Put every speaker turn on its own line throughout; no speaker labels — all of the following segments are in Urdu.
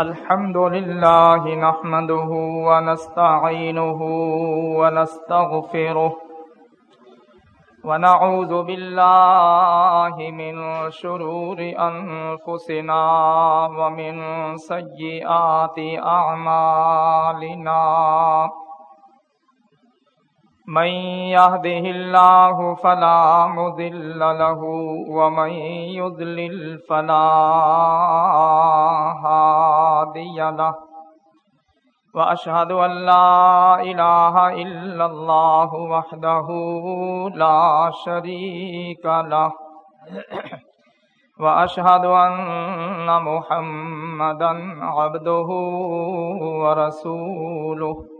الحمد لله نحمده ونستعينه ونستغفره ونعوذ بالله من شرور أنفسنا ومن سيئات أعمالنا من يهده الله فلا مذل له ومن يذلل فلا هادي له وأشهد أن لا إله إلا الله وحده لا شريك له وأشهد أن محمدا عبده ورسوله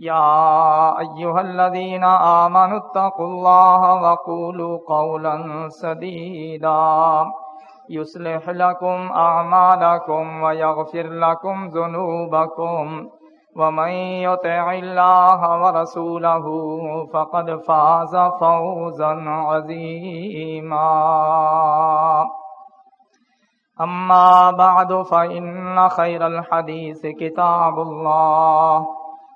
يا أيها الذين آمنوا اتقوا الله وقولوا قولا سديدا يصلح لكم أعمالكم ويغفر لكم ذنوبكم ومن يطع الله ورسوله فقد فاز فوزا عظيما أما بعد فإن خير الحديث كتاب الله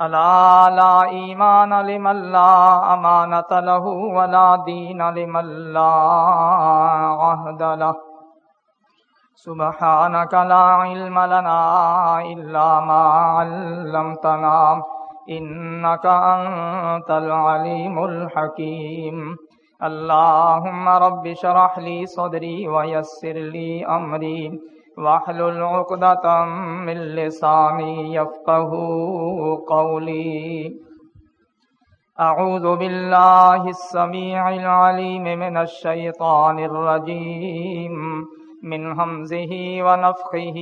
ألا لا إيمان لمن لا أمانة له ولا دين لمن لا عهد له. سبحانك لا علم لنا إلا ما علمتنا، إنك أنت العليم الحكيم. اللهم رب شرح لي صدري ويسر لي أمري. واحلل عقدة من لساني يفقه قولي. أعوذ بالله السميع العليم من الشيطان الرجيم. من همزه ونفخه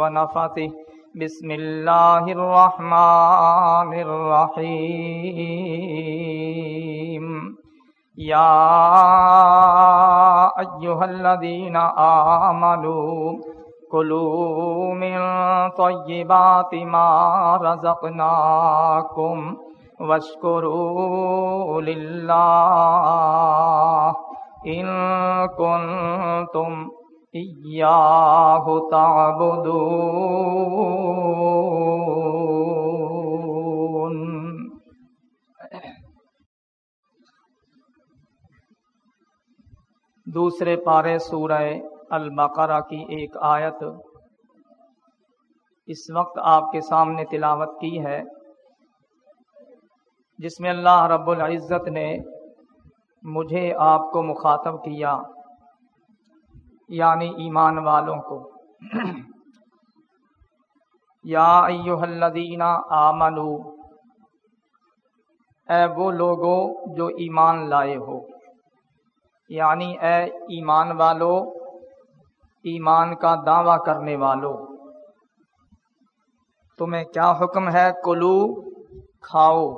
ونفثه. بسم الله الرحمن الرحيم. يا أيها الذين آمنوا كلوا من طيبات ما رزقناكم واشكروا لله إن كنتم إياه تعبدون. دوسرے پارے سورہ البقرہ کی ایک آیت۔ اس وقت آپ کے سامنے تلاوت کی ہے۔ جس میں اللہ رب العزت نے مجھے آپ کو مخاطب کیا یعنی ایمان والوں کو۔ یا ایوہ الذین آمنو، اے وہ لوگو جو ایمان لائے ہو یعنی اے ایمان والو ایمان کا دعویٰ کرنے والو تمہیں کیا حکم ہے؟ کلو، کھاؤ۔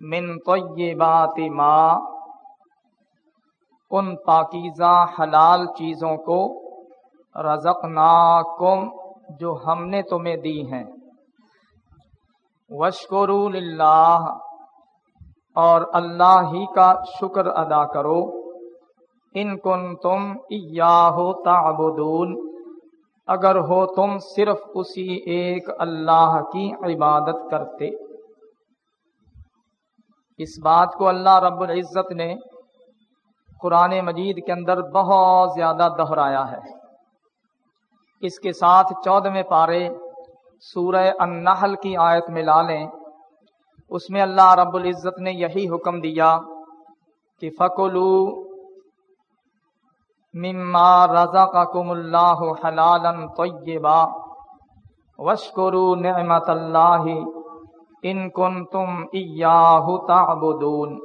من طیبات ما، ان پاکیزہ حلال چیزوں کو رزقناکم جو ہم نے تمہیں دی ہیں۔ وشکرو للہ اور اللہ ہی کا شکر ادا کرو۔ ان کن تم تعبدون، اگر ہو تم صرف اسی ایک اللہ کی عبادت کرتے۔ اس بات کو اللہ رب العزت نے قرآن مجید کے اندر بہت زیادہ دہرایا ہے۔ اس کے ساتھ چودہ پارے سورہ النحل کی آیت میں لا لیں۔ اس میں اللہ رب العزت نے یہی حکم دیا کہ فکلو مما رضا کا کم اللہ حلال طیبا وشکرو نعمت اللہ ان کن تم تعبدون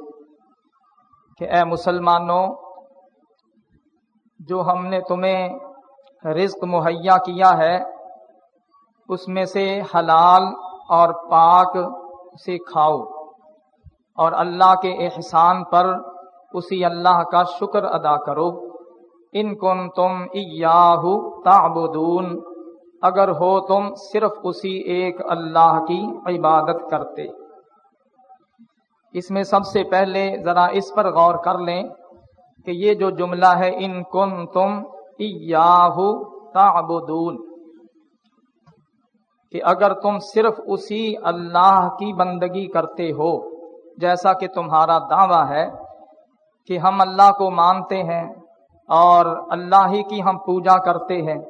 کہ اے مسلمانوں، جو ہم نے تمہیں رزق مہیا کیا ہے، اس میں سے حلال اور پاک سے کھاؤ اور اللہ کے احسان پر اسی اللہ کا شکر ادا کرو۔ ان کن تم تعبدون، اگر ہو تم صرف اسی ایک اللہ کی عبادت کرتے۔ اس میں سب سے پہلے ذرا اس پر غور کر لیں کہ یہ جو جملہ ہے، ان کن تم تعبدون، کہ اگر تم صرف اسی اللہ کی بندگی کرتے ہو، جیسا کہ تمہارا دعویٰ ہے کہ ہم اللہ کو مانتے ہیں اور اللہ ہی کی ہم پوجا کرتے ہیں۔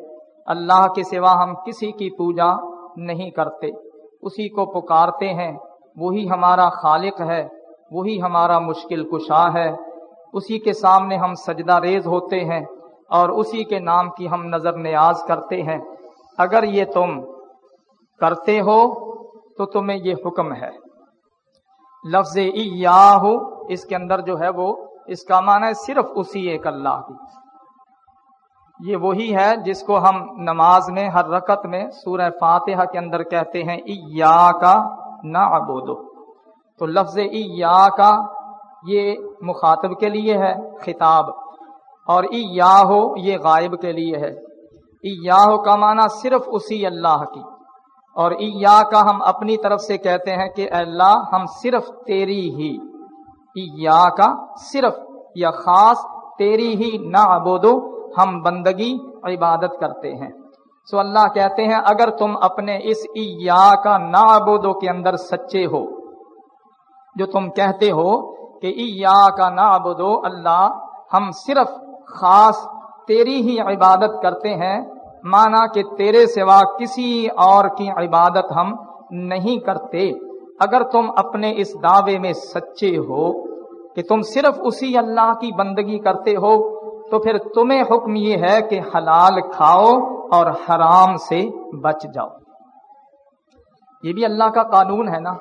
اللہ کے سوا ہم کسی کی پوجا نہیں کرتے۔ اسی کو پکارتے ہیں۔ وہی ہمارا خالق ہے۔ وہی ہمارا مشکل کشا ہے۔ اسی کے سامنے ہم سجدہ ریز ہوتے ہیں اور اسی کے نام کی ہم نظر نیاز کرتے ہیں۔ اگر یہ تم کرتے ہو تو تمہیں یہ حکم ہے۔ لفظ یا ہو اس کے اندر جو ہے وہ اس کا معنی ہے صرف اسی ایک اللہ کی۔ یہ وہی ہے جس کو ہم نماز میں ہر رکت میں سورہ فاتحہ کے اندر کہتے ہیں ایا کا نہ تو لفظ ایا کا یہ مخاطب کے لیے ہے، خطاب۔ اور ایا ہو یہ غائب کے لیے ہے۔ ایا ہو کا معنی صرف اسی اللہ کی۔ اور ایا کا ہم اپنی طرف سے کہتے ہیں کہ اللہ، ہم صرف تیری ہی۔ ایا کا صرف یا خاص تیری ہی نہ ابودو ہم بندگی، عبادت کرتے ہیں۔ سو اللہ کہتے ہیں، اگر تم اپنے اس ایا کا نا ابودو کے اندر سچے ہو، جو تم کہتے ہو کہ ایا کا نا ابودو اللہ ہم صرف خاص تیری ہی عبادت کرتے ہیں، مانا کہ تیرے سوا کسی اور کی عبادت ہم نہیں کرتے۔ اگر تم اپنے اس دعوے میں سچے ہو کہ تم صرف اسی اللہ کی بندگی کرتے ہو، تو پھر تمہیں حکم یہ ہے کہ حلال کھاؤ اور حرام سے بچ جاؤ۔ یہ بھی اللہ کا قانون ہے نا۔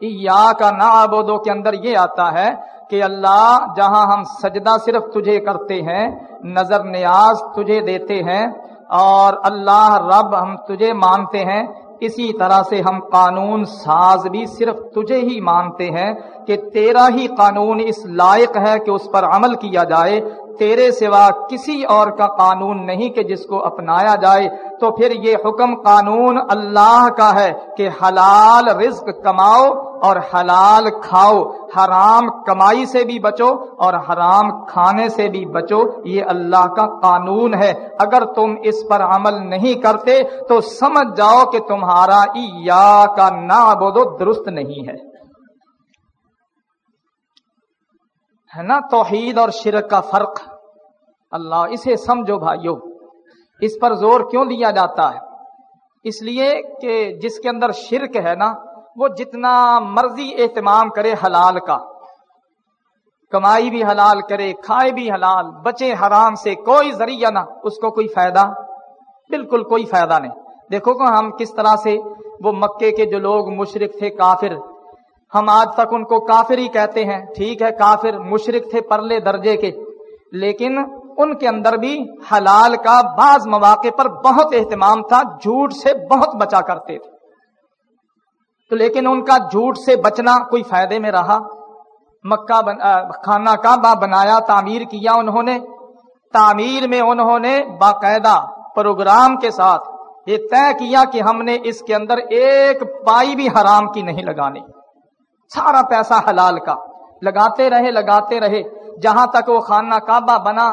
یا کا نا آبودوں کے اندر یہ آتا ہے کہ اللہ جہاں ہم سجدہ صرف تجھے کرتے ہیں، نظر نیاز تجھے دیتے ہیں اور اللہ رب ہم تجھے مانتے ہیں اسی طرح سے ہم قانون ساز بھی صرف تجھے ہی مانتے ہیں کہ تیرا ہی قانون اس لائق ہے کہ اس پر عمل کیا جائے تیرے سوا کسی اور کا قانون نہیں کہ جس کو اپنایا جائے، تو پھر یہ حکم قانون اللہ کا ہے کہ حلال رزق کماؤ اور حلال کھاؤ، حرام کمائی سے بھی بچو اور حرام کھانے سے بھی بچو، یہ اللہ کا قانون ہے۔ اگر تم اس پر عمل نہیں کرتے، تو سمجھ جاؤ کہ تمہارا یا کا نا بودو درست نہیں ہے۔ ہے نا؟ توحید اور شرک کا فرق۔ اللہ، اسے سمجھو بھائیو، اس پر زور کیوں دیا جاتا ہے؟ اس لیے کہ جس کے اندر شرک ہے نا، وہ جتنا مرضی اہتمام کرے حلال کا۔ کمائی بھی حلال کرے، کھائے بھی حلال، بچے حرام سے کوئی ذریعہ نہ، اس کو کوئی فائدہ؟ بالکل کوئی فائدہ نہیں۔ دیکھو کہ ہم کس طرح سے وہ مکے کے جو لوگ مشرق تھے، کافر ہم آج تک ان کو کافر ہی کہتے ہیں۔ ٹھیک ہے، کافر مشرق تھے پرلے درجے کے۔ لیکن ان کے اندر بھی حلال کا بعض مواقع پر بہت اہتمام تھا، جھوٹ سے بہت بچا کرتے تھے۔ تو لیکن ان کا جھوٹ سے بچنا کوئی فائدے میں رہا۔ مکہ بن... خانہ کعبہ بنایا، تعمیر کیا انہوں نے۔ تعمیر میں انہوں نے باقاعدہ پروگرام کے ساتھ یہ طے کیا کہ ہم نے اس کے اندر ایک پائی بھی حرام کی نہیں لگانی۔ سارا پیسہ حلال کا۔ لگاتے رہے لگاتے رہے۔ جہاں تک وہ خانہ کعبہ بنا،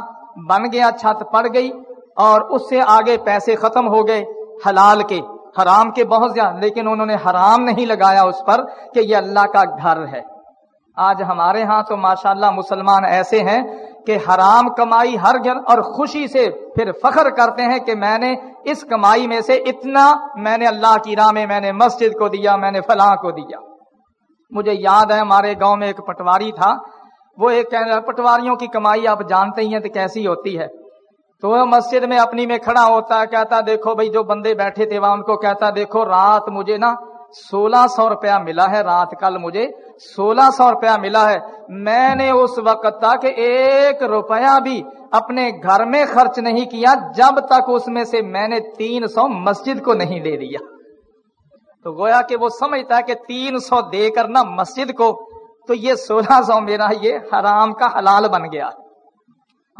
بن گیا، چھت پڑ گئی اور اس سے آگے پیسے ختم ہو گئے حلال کے۔ حرام کے بہت زیادہ، لیکن انہوں نے حرام نہیں لگایا اس پر کہ یہ اللہ کا گھر ہے۔ آج ہمارے ہاں تو ماشاءاللہ مسلمان ایسے ہیں کہ حرام کمائی ہر گھر اور خوشی سے پھر فخر کرتے ہیں کہ میں نے اس کمائی میں سے اتنا، میں نے اللہ کی راہ میں میں نے مسجد کو دیا، میں نے فلاں کو دیا۔ مجھے یاد ہے، ہمارے گاؤں میں ایک پٹواری تھا۔ وہ ایک پٹواریوں کی کمائی آپ جانتے ہی ہیں تو کیسی ہوتی ہے؟ تو وہ مسجد میں اپنی میں کھڑا ہوتا ہے، کہتا دیکھو بھائی، جو بندے بیٹھے تھے وہاں، ان کو کہتا دیکھو، رات مجھے نا سولہ سو روپیہ ملا ہے، رات کل مجھے سولہ سو روپیہ ملا ہے۔ میں نے اس وقت تک ایک روپیہ بھی اپنے گھر میں خرچ نہیں کیا، جب تک اس میں سے میں نے تین سو مسجد کو نہیں دے دیا تو گویا کہ وہ سمجھتا ہے کہ تین سو دے کر نا مسجد کو، تو یہ سولہ سو میرا یہ حرام کا حلال بن گیا۔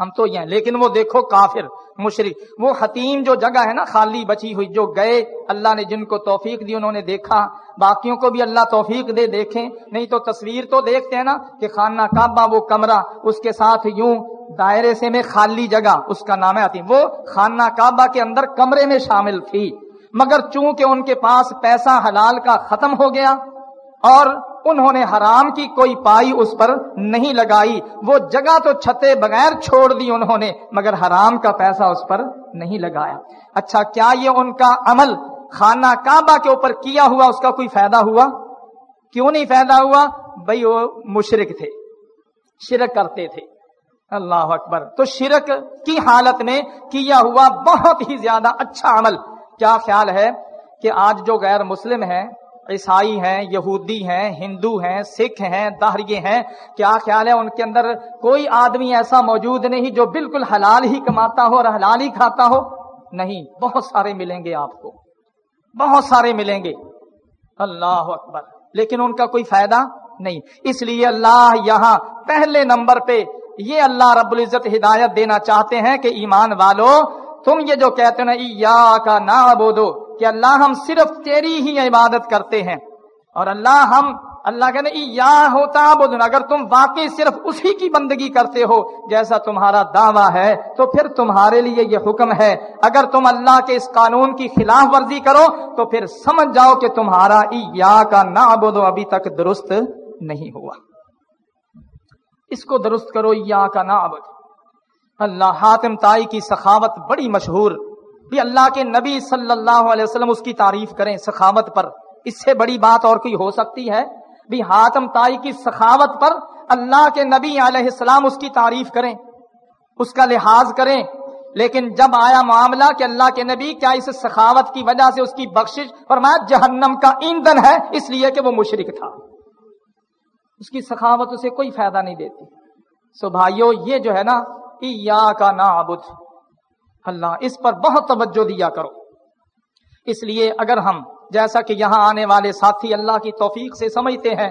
ہم تو یہ لیکن وہ دیکھو کافر مشرق وہ حتیم جو جگہ ہے نا، خالی بچی ہوئی، جو گئے، اللہ نے جن کو توفیق دی، انہوں نے دیکھا۔ باقیوں کو بھی اللہ توفیق دے، دیکھیں۔ نہیں تو تصویر تو دیکھتے ہیں نا کہ خانہ کعبہ، وہ کمرہ، اس کے ساتھ یوں دائرے سے میں خالی جگہ، اس کا نام ہے حتیم۔ وہ خانہ کعبہ کے اندر کمرے میں شامل تھی۔ مگر چونکہ ان کے پاس پیسہ حلال کا ختم ہو گیا اور انہوں نے حرام کی کوئی پائی اس پر نہیں لگائی، وہ جگہ تو چھتے بغیر چھوڑ دی انہوں نے، مگر حرام کا پیسہ اس پر نہیں لگایا۔ اچھا کیا یہ ان کا عمل خانہ کعبہ کے اوپر کیا ہوا، اس کا کوئی فائدہ ہوا؟ کیوں نہیں فائدہ ہوا؟ بھائی وہ مشرق تھے، شرک کرتے تھے۔ اللہ اکبر۔ تو شرک کی حالت میں کیا ہوا؟ بہت ہی زیادہ اچھا عمل۔ کیا خیال ہے کہ آج جو غیر مسلم ہیں، عیسائی ہیں، یہودی ہیں، ہندو ہیں، سکھ ہیں دہریے ہیں، کیا خیال ہے ان کے اندر کوئی آدمی ایسا موجود نہیں جو بالکل حلال ہی کماتا ہو اور حلال ہی کھاتا ہو؟ نہیں، بہت سارے ملیں گے آپ کو۔ بہت سارے ملیں گے۔ اللہ اکبر۔ لیکن ان کا کوئی فائدہ نہیں۔ اس لیے اللہ یہاں پہلے نمبر پہ یہ اللہ رب العزت ہدایت دینا چاہتے ہیں کہ ایمان والو تم یہ جو کہتے نا یا کا نہ بودو کہ اللہ ہم صرف تیری ہی عبادت کرتے ہیں۔ اور اللہ ہم، اللہ کہنے یا ہوتا بدن اگر تم واقعی صرف اسی کی بندگی کرتے ہو، جیسا تمہارا دعویٰ ہے، تو پھر تمہارے لیے یہ حکم ہے۔ اگر تم اللہ کے اس قانون کی خلاف ورزی کرو، تو پھر سمجھ جاؤ کہ تمہارا یا کا نہ ابھی تک درست نہیں ہوا۔ اس کو درست کرو یا کا نہ اللہ حاتم تائی کی سخاوت بڑی مشہور۔ بھی اللہ کے نبی صلی اللہ علیہ وسلم اس کی تعریف کریں سخاوت پر۔ اس سے بڑی بات اور کوئی ہو سکتی ہے؟ بھی ہاتم تائی کی سخاوت پر اللہ کے نبی علیہ السلام اس کی تعریف کریں۔ اس کا لحاظ کریں۔ لیکن جب آیا معاملہ کہ اللہ کے نبی کیا اس سخاوت کی وجہ سے اس کی بخشش فرمایا جہنم کا ایندھن ہے، اس لیے کہ وہ مشرق تھا۔ اس کی سخاوت اسے کوئی فائدہ نہیں دیتی۔ سو بھائیو، یہ جو ہے نا کا نا اللہ، اس پر بہت توجہ دیا کرو۔ اس لیے اگر ہم، جیسا کہ یہاں آنے والے ساتھی اللہ کی توفیق سے سمجھتے ہیں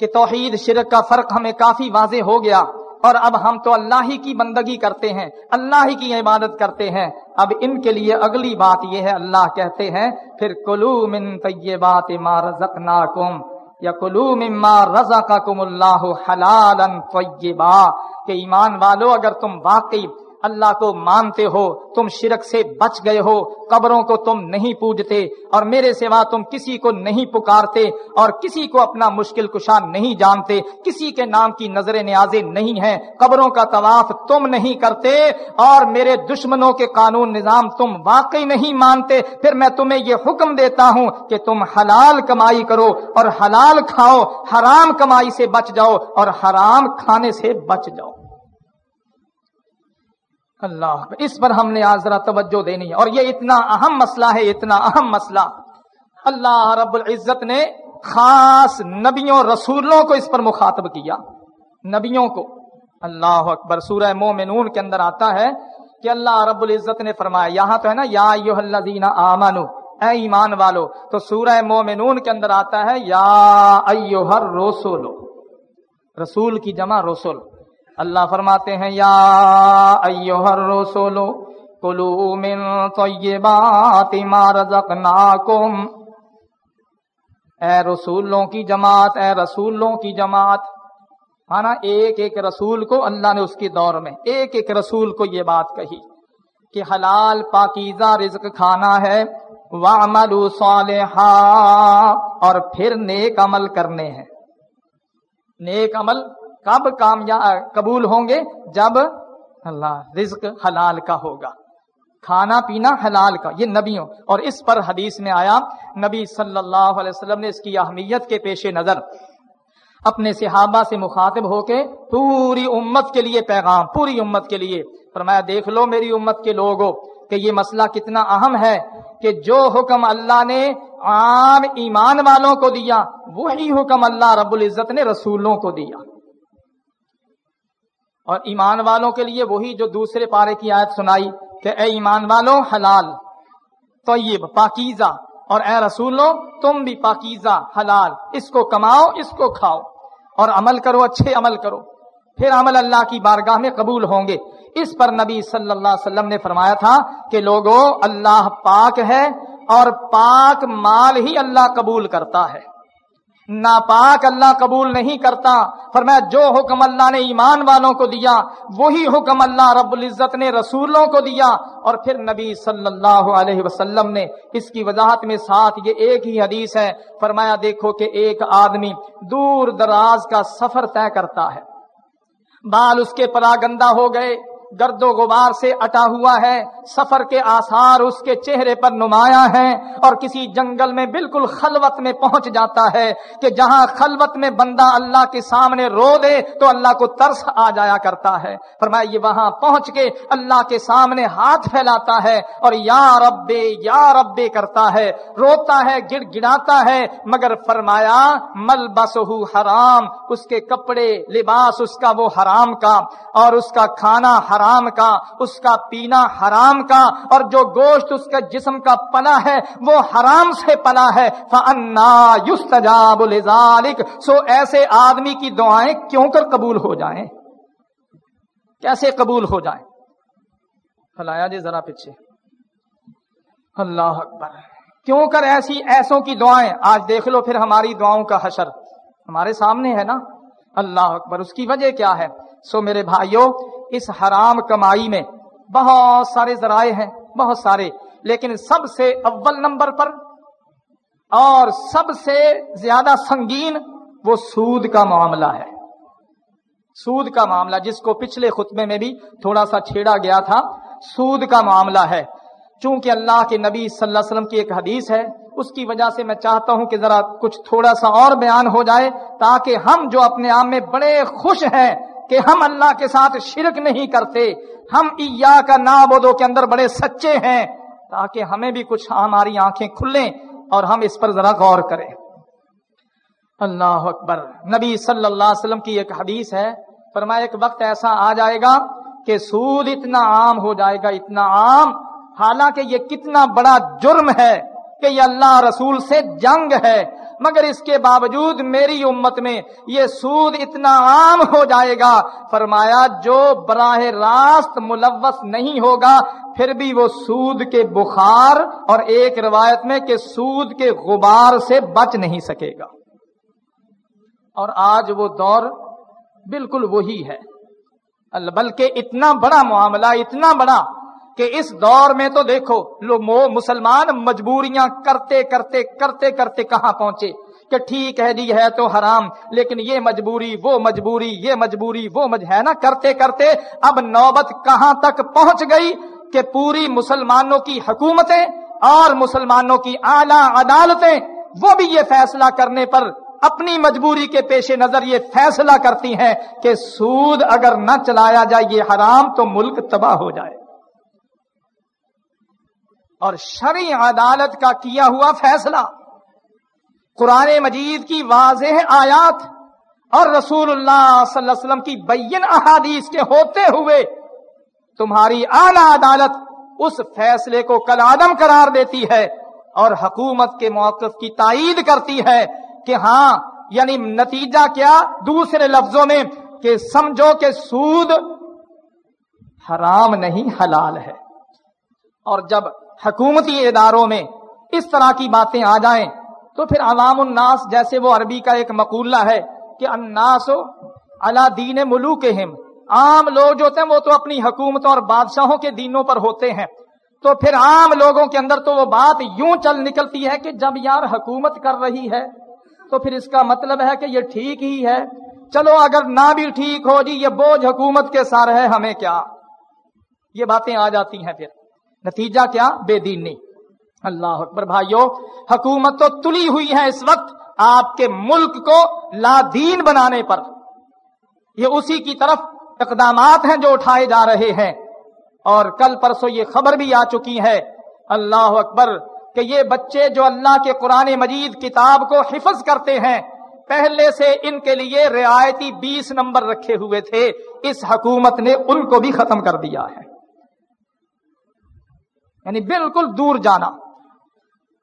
کہ توحید، شرک کا فرق ہمیں کافی واضح ہو گیا، اور اب ہم تو اللہ ہی کی بندگی کرتے ہیں، اللہ ہی کی عبادت کرتے ہیں۔ اب ان کے لیے اگلی بات یہ ہے، اللہ کہتے ہیں، پھر کلو من طیبات ما رزقناکم۔ یا کلو مما کم اللہ حلال کہ ایمان والو اگر تم واقعی اللہ کو مانتے ہو، تم شرک سے بچ گئے ہو، قبروں کو تم نہیں پوجتے اور میرے سوا تم کسی کو نہیں پکارتے اور کسی کو اپنا مشکل کشا نہیں جانتے، کسی کے نام کی نظر نیازیں نہیں ہیں، قبروں کا طواف تم نہیں کرتے اور میرے دشمنوں کے قانون نظام تم واقعی نہیں مانتے، پھر میں تمہیں یہ حکم دیتا ہوں کہ تم حلال کمائی کرو اور حلال کھاؤ، حرام کمائی سے بچ جاؤ اور حرام کھانے سے بچ جاؤ۔ اللہ اس پر ہم نے آج ذرا توجہ دینی ہے۔ اور یہ اتنا اہم مسئلہ ہے، اتنا اہم مسئلہ۔ اللہ رب العزت نے خاص نبیوں، رسولوں کو اس پر مخاطب کیا۔ نبیوں کو۔ اللہ اکبر۔ سورہ مومنون کے اندر آتا ہے کہ اللہ رب العزت نے فرمایا، یہاں تو ہے نا، یا الذین آمنو، اے ایمان والو۔ تو سورہ مومنون کے اندر آتا ہے، یا ایوہ الرسول۔ رسول کی جمع رسول۔ اللہ فرماتے ہیں، یا ایوہ الرسول کلو من طیبات ما رزقناکم۔ اے رسولوں کی جماعت، اے رسولوں کی جماعت ہاں نا ایک ایک رسول کو اللہ نے اس کے دور میں، ایک ایک رسول کو یہ بات کہی کہ حلال پاکیزہ رزق کھانا ہے، وَعْمَلُوا صَالِحًا، اور پھر نیک عمل کرنے ہیں۔ نیک عمل کب کامیاب قبول ہوں گے؟ جب اللہ رزق حلال کا ہوگا۔ کھانا پینا حلال کا۔ یہ نبیوں اور اس پر حدیث میں آیا، نبی صلی اللہ علیہ وسلم نے اس کی اہمیت کے پیش نظر۔ اپنے صحابہ سے مخاطب ہو کے پوری امت کے لیے پیغام، پوری امت کے لیے۔ فرمایا، دیکھ لو میری امت کے لوگوں کہ یہ مسئلہ کتنا اہم ہے کہ جو حکم اللہ نے عام ایمان والوں کو دیا، وہی حکم اللہ رب العزت نے رسولوں کو دیا۔ اور ایمان والوں کے لیے وہی جو دوسرے پارے کی آیت سنائی کہ اے ایمان والوں حلال، طیب، پاکیزہ، اور اے رسولوں تم بھی پاکیزہ، حلال، اس کو کماؤ، اس کو کھاؤ، اور عمل کرو، اچھے عمل کرو۔ پھر عمل اللہ کی بارگاہ میں قبول ہوں گے۔ اس پر نبی صلی اللہ علیہ وسلم نے فرمایا تھا کہ لوگوں اللہ پاک ہے اور پاک مال ہی اللہ قبول کرتا ہے۔ ناپاک اللہ قبول نہیں کرتا۔ فرمایا، جو حکم اللہ نے ایمان والوں کو دیا، وہی حکم اللہ رب العزت نے رسولوں کو دیا۔ اور پھر نبی صلی اللہ علیہ وسلم نے اس کی وضاحت میں ساتھ یہ ایک ہی حدیث ہے۔ فرمایا، دیکھو کہ ایک آدمی دور دراز کا سفر طے کرتا ہے۔ بال اس کے پراگندہ ہو گئے۔ گرد و غبار سے اٹا ہوا ہے، سفر کے آثار اس کے چہرے پر نمایاں ہیں اور کسی جنگل میں بالکل خلوت میں پہنچ جاتا ہے کہ جہاں خلوت میں بندہ اللہ کے سامنے رو دے تو اللہ کو ترس آ جایا کرتا ہے۔ فرمایا، یہ وہاں پہنچ کے اللہ کے سامنے ہاتھ پھیلاتا ہے اور یا ربے یا ربے کرتا ہے۔ روتا ہے گڑ گڑاتا ہے، مگر فرمایا مل بس حرام، اس کے کپڑے، لباس، اس کا وہ حرام کا اور اس کا کھانا حرام حرام کا، اس کا پینا حرام کا، اور جو گوشت اس کا جسم کا پلا ہے، وہ حرام سے پلا ہے۔ سو ایسے آدمی کی دعائیں کیوں کر قبول ہو جائیں؟ کیسے قبول ہو جائیں؟ فلایا جی ذرا پیچھے۔ اللہ اکبر۔ کیوں کر ایسی ایسوں کی دعائیں؟ آج دیکھ لو پھر ہماری دعاؤں کا حشر۔ ہمارے سامنے ہے نا؟ اللہ اکبر۔ اس کی وجہ کیا ہے؟ سو میرے بھائیوں اس حرام کمائی میں بہت سارے ذرائع ہیں، بہت سارے، لیکن سب سے اول نمبر پر اور سب سے زیادہ سنگین وہ سود کا معاملہ ہے۔ سود کا معاملہ، جس کو پچھلے خطبے میں بھی تھوڑا سا چھیڑا گیا تھا، سود کا معاملہ ہے۔ چونکہ اللہ کے نبی صلی اللہ علیہ وسلم کی ایک حدیث ہے، اس کی وجہ سے میں چاہتا ہوں کہ ذرا کچھ تھوڑا سا اور بیان ہو جائے، تاکہ ہم جو اپنے آپ میں بڑے خوش ہیں کہ ہم اللہ کے ساتھ شرک نہیں کرتے، ہم ایا کا نابودوں کے اندر بڑے سچے ہیں، تاکہ ہمیں بھی کچھ ہماری آنکھیں کھلیں اور ہم اس پر ذرا غور کریں۔ اللہ اکبر۔ نبی صلی اللہ علیہ وسلم کی ایک حدیث ہے، فرمایا ایک وقت ایسا آ جائے گا کہ سود اتنا عام ہو جائے گا، اتنا عام، حالانکہ یہ کتنا بڑا جرم ہے کہ یہ اللہ رسول سے جنگ ہے۔ مگر اس کے باوجود میری امت میں یہ سود اتنا عام ہو جائے گا۔ فرمایا، جو براہ راست ملوث نہیں ہوگا، پھر بھی وہ سود کے بخار اور ایک روایت میں کہ سود کے غبار سے بچ نہیں سکے گا۔ اور آج وہ دور بالکل وہی ہے۔ بلکہ اتنا بڑا معاملہ، اتنا بڑا کہ اس دور میں تو دیکھو لو مسلمان مجبوریاں کرتے کرتے کرتے کرتے کہاں پہنچے؟ کہ ٹھیک ہے جی ہے تو حرام، لیکن یہ مجبوری، وہ مجبوری، یہ مجبوری، وہ مج، ہے نا؟ کرتے کرتے اب نوبت کہاں تک پہنچ گئی؟ کہ پوری مسلمانوں کی حکومتیں اور مسلمانوں کی اعلی عدالتیں، وہ بھی یہ فیصلہ کرنے پر اپنی مجبوری کے پیش نظر یہ فیصلہ کرتی ہیں کہ سود اگر نہ چلایا جائے، یہ حرام تو ملک تباہ ہو جائے۔ اور شرع عدالت کا کیا ہوا فیصلہ؟ قرآن مجید کی واضح آیات اور رسول اللہ صلی اللہ علیہ وسلم کی بین احادیث کے ہوتے ہوئے تمہاری اعلی عدالت اس فیصلے کو کل آدم قرار دیتی ہے اور حکومت کے موقف کی تائید کرتی ہے کہ ہاں یعنی نتیجہ کیا دوسرے لفظوں میں کہ سمجھو کہ سود حرام نہیں، حلال ہے۔ اور جب حکومتی اداروں میں اس طرح کی باتیں آ جائیں تو پھر عوام الناس جیسے وہ عربی کا ایک مقولہ ہے کہ الناس اللہ دین ملوک عام لوگ جو ہوتے ہیں وہ تو اپنی حکومتوں اور بادشاہوں کے دینوں پر ہوتے ہیں۔ تو پھر عام لوگوں کے اندر تو وہ بات یوں چل نکلتی ہے کہ جب یار حکومت کر رہی ہے تو پھر اس کا مطلب ہے کہ یہ ٹھیک ہی ہے۔ چلو اگر نہ بھی ٹھیک ہو جی یہ بوجھ حکومت کے سار ہے، ہمیں کیا؟ یہ باتیں آ جاتی ہیں پھر۔ نتیجہ کیا؟ بے دین نہیں اللہ اکبر۔ بھائیو، حکومت تو تلی ہوئی ہے اس وقت آپ کے ملک کو لا دین بنانے پر۔ یہ اسی کی طرف اقدامات ہیں جو اٹھائے جا رہے ہیں۔ اور کل پرسوں یہ خبر بھی آ چکی ہے، اللہ اکبر، کہ یہ بچے جو اللہ کے قرآن مجید کتاب کو حفظ کرتے ہیں، پہلے سے ان کے لیے رعایتی بیس نمبر رکھے ہوئے تھے۔ اس حکومت نے ان کو بھی ختم کر دیا ہے۔ یعنی بالکل دور جانا۔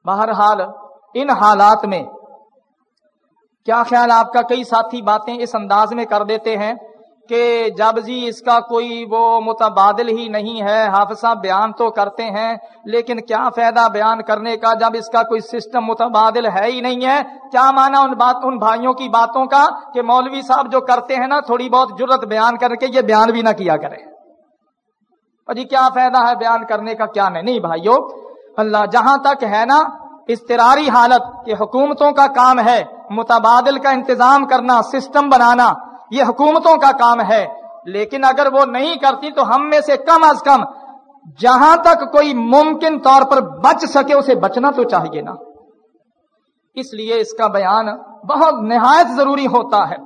بہرحال ان حالات میں کیا خیال آپ کا؟ کئی ساتھی باتیں اس انداز میں کر دیتے ہیں کہ جب جی اس کا کوئی وہ متبادل ہی نہیں ہے، حافظ صاحب بیان تو کرتے ہیں، لیکن کیا فائدہ بیان کرنے کا جب اس کا کوئی سسٹم متبادل ہے ہی نہیں ہے؟ کیا مانا ان بات، ان بھائیوں کی باتوں کا کہ مولوی صاحب جو کرتے ہیں نا، تھوڑی بہت جرت بیان کر کے یہ بیان بھی نہ کیا کرے جی کیا فائدہ ہے بیان کرنے کا کیا نہیں؟ نہیں بھائیو، اللہ جہاں تک ہے نا استراری حالت کہ حکومتوں کا کام ہے، متبادل کا انتظام کرنا سسٹم بنانا، یہ حکومتوں کا کام ہے۔ لیکن اگر وہ نہیں کرتی تو ہم میں سے کم از کم جہاں تک کوئی ممکن طور پر بچ سکے اسے بچنا تو چاہیے نا۔ اس لیے اس کا بیان بہت نہایت ضروری ہوتا ہے۔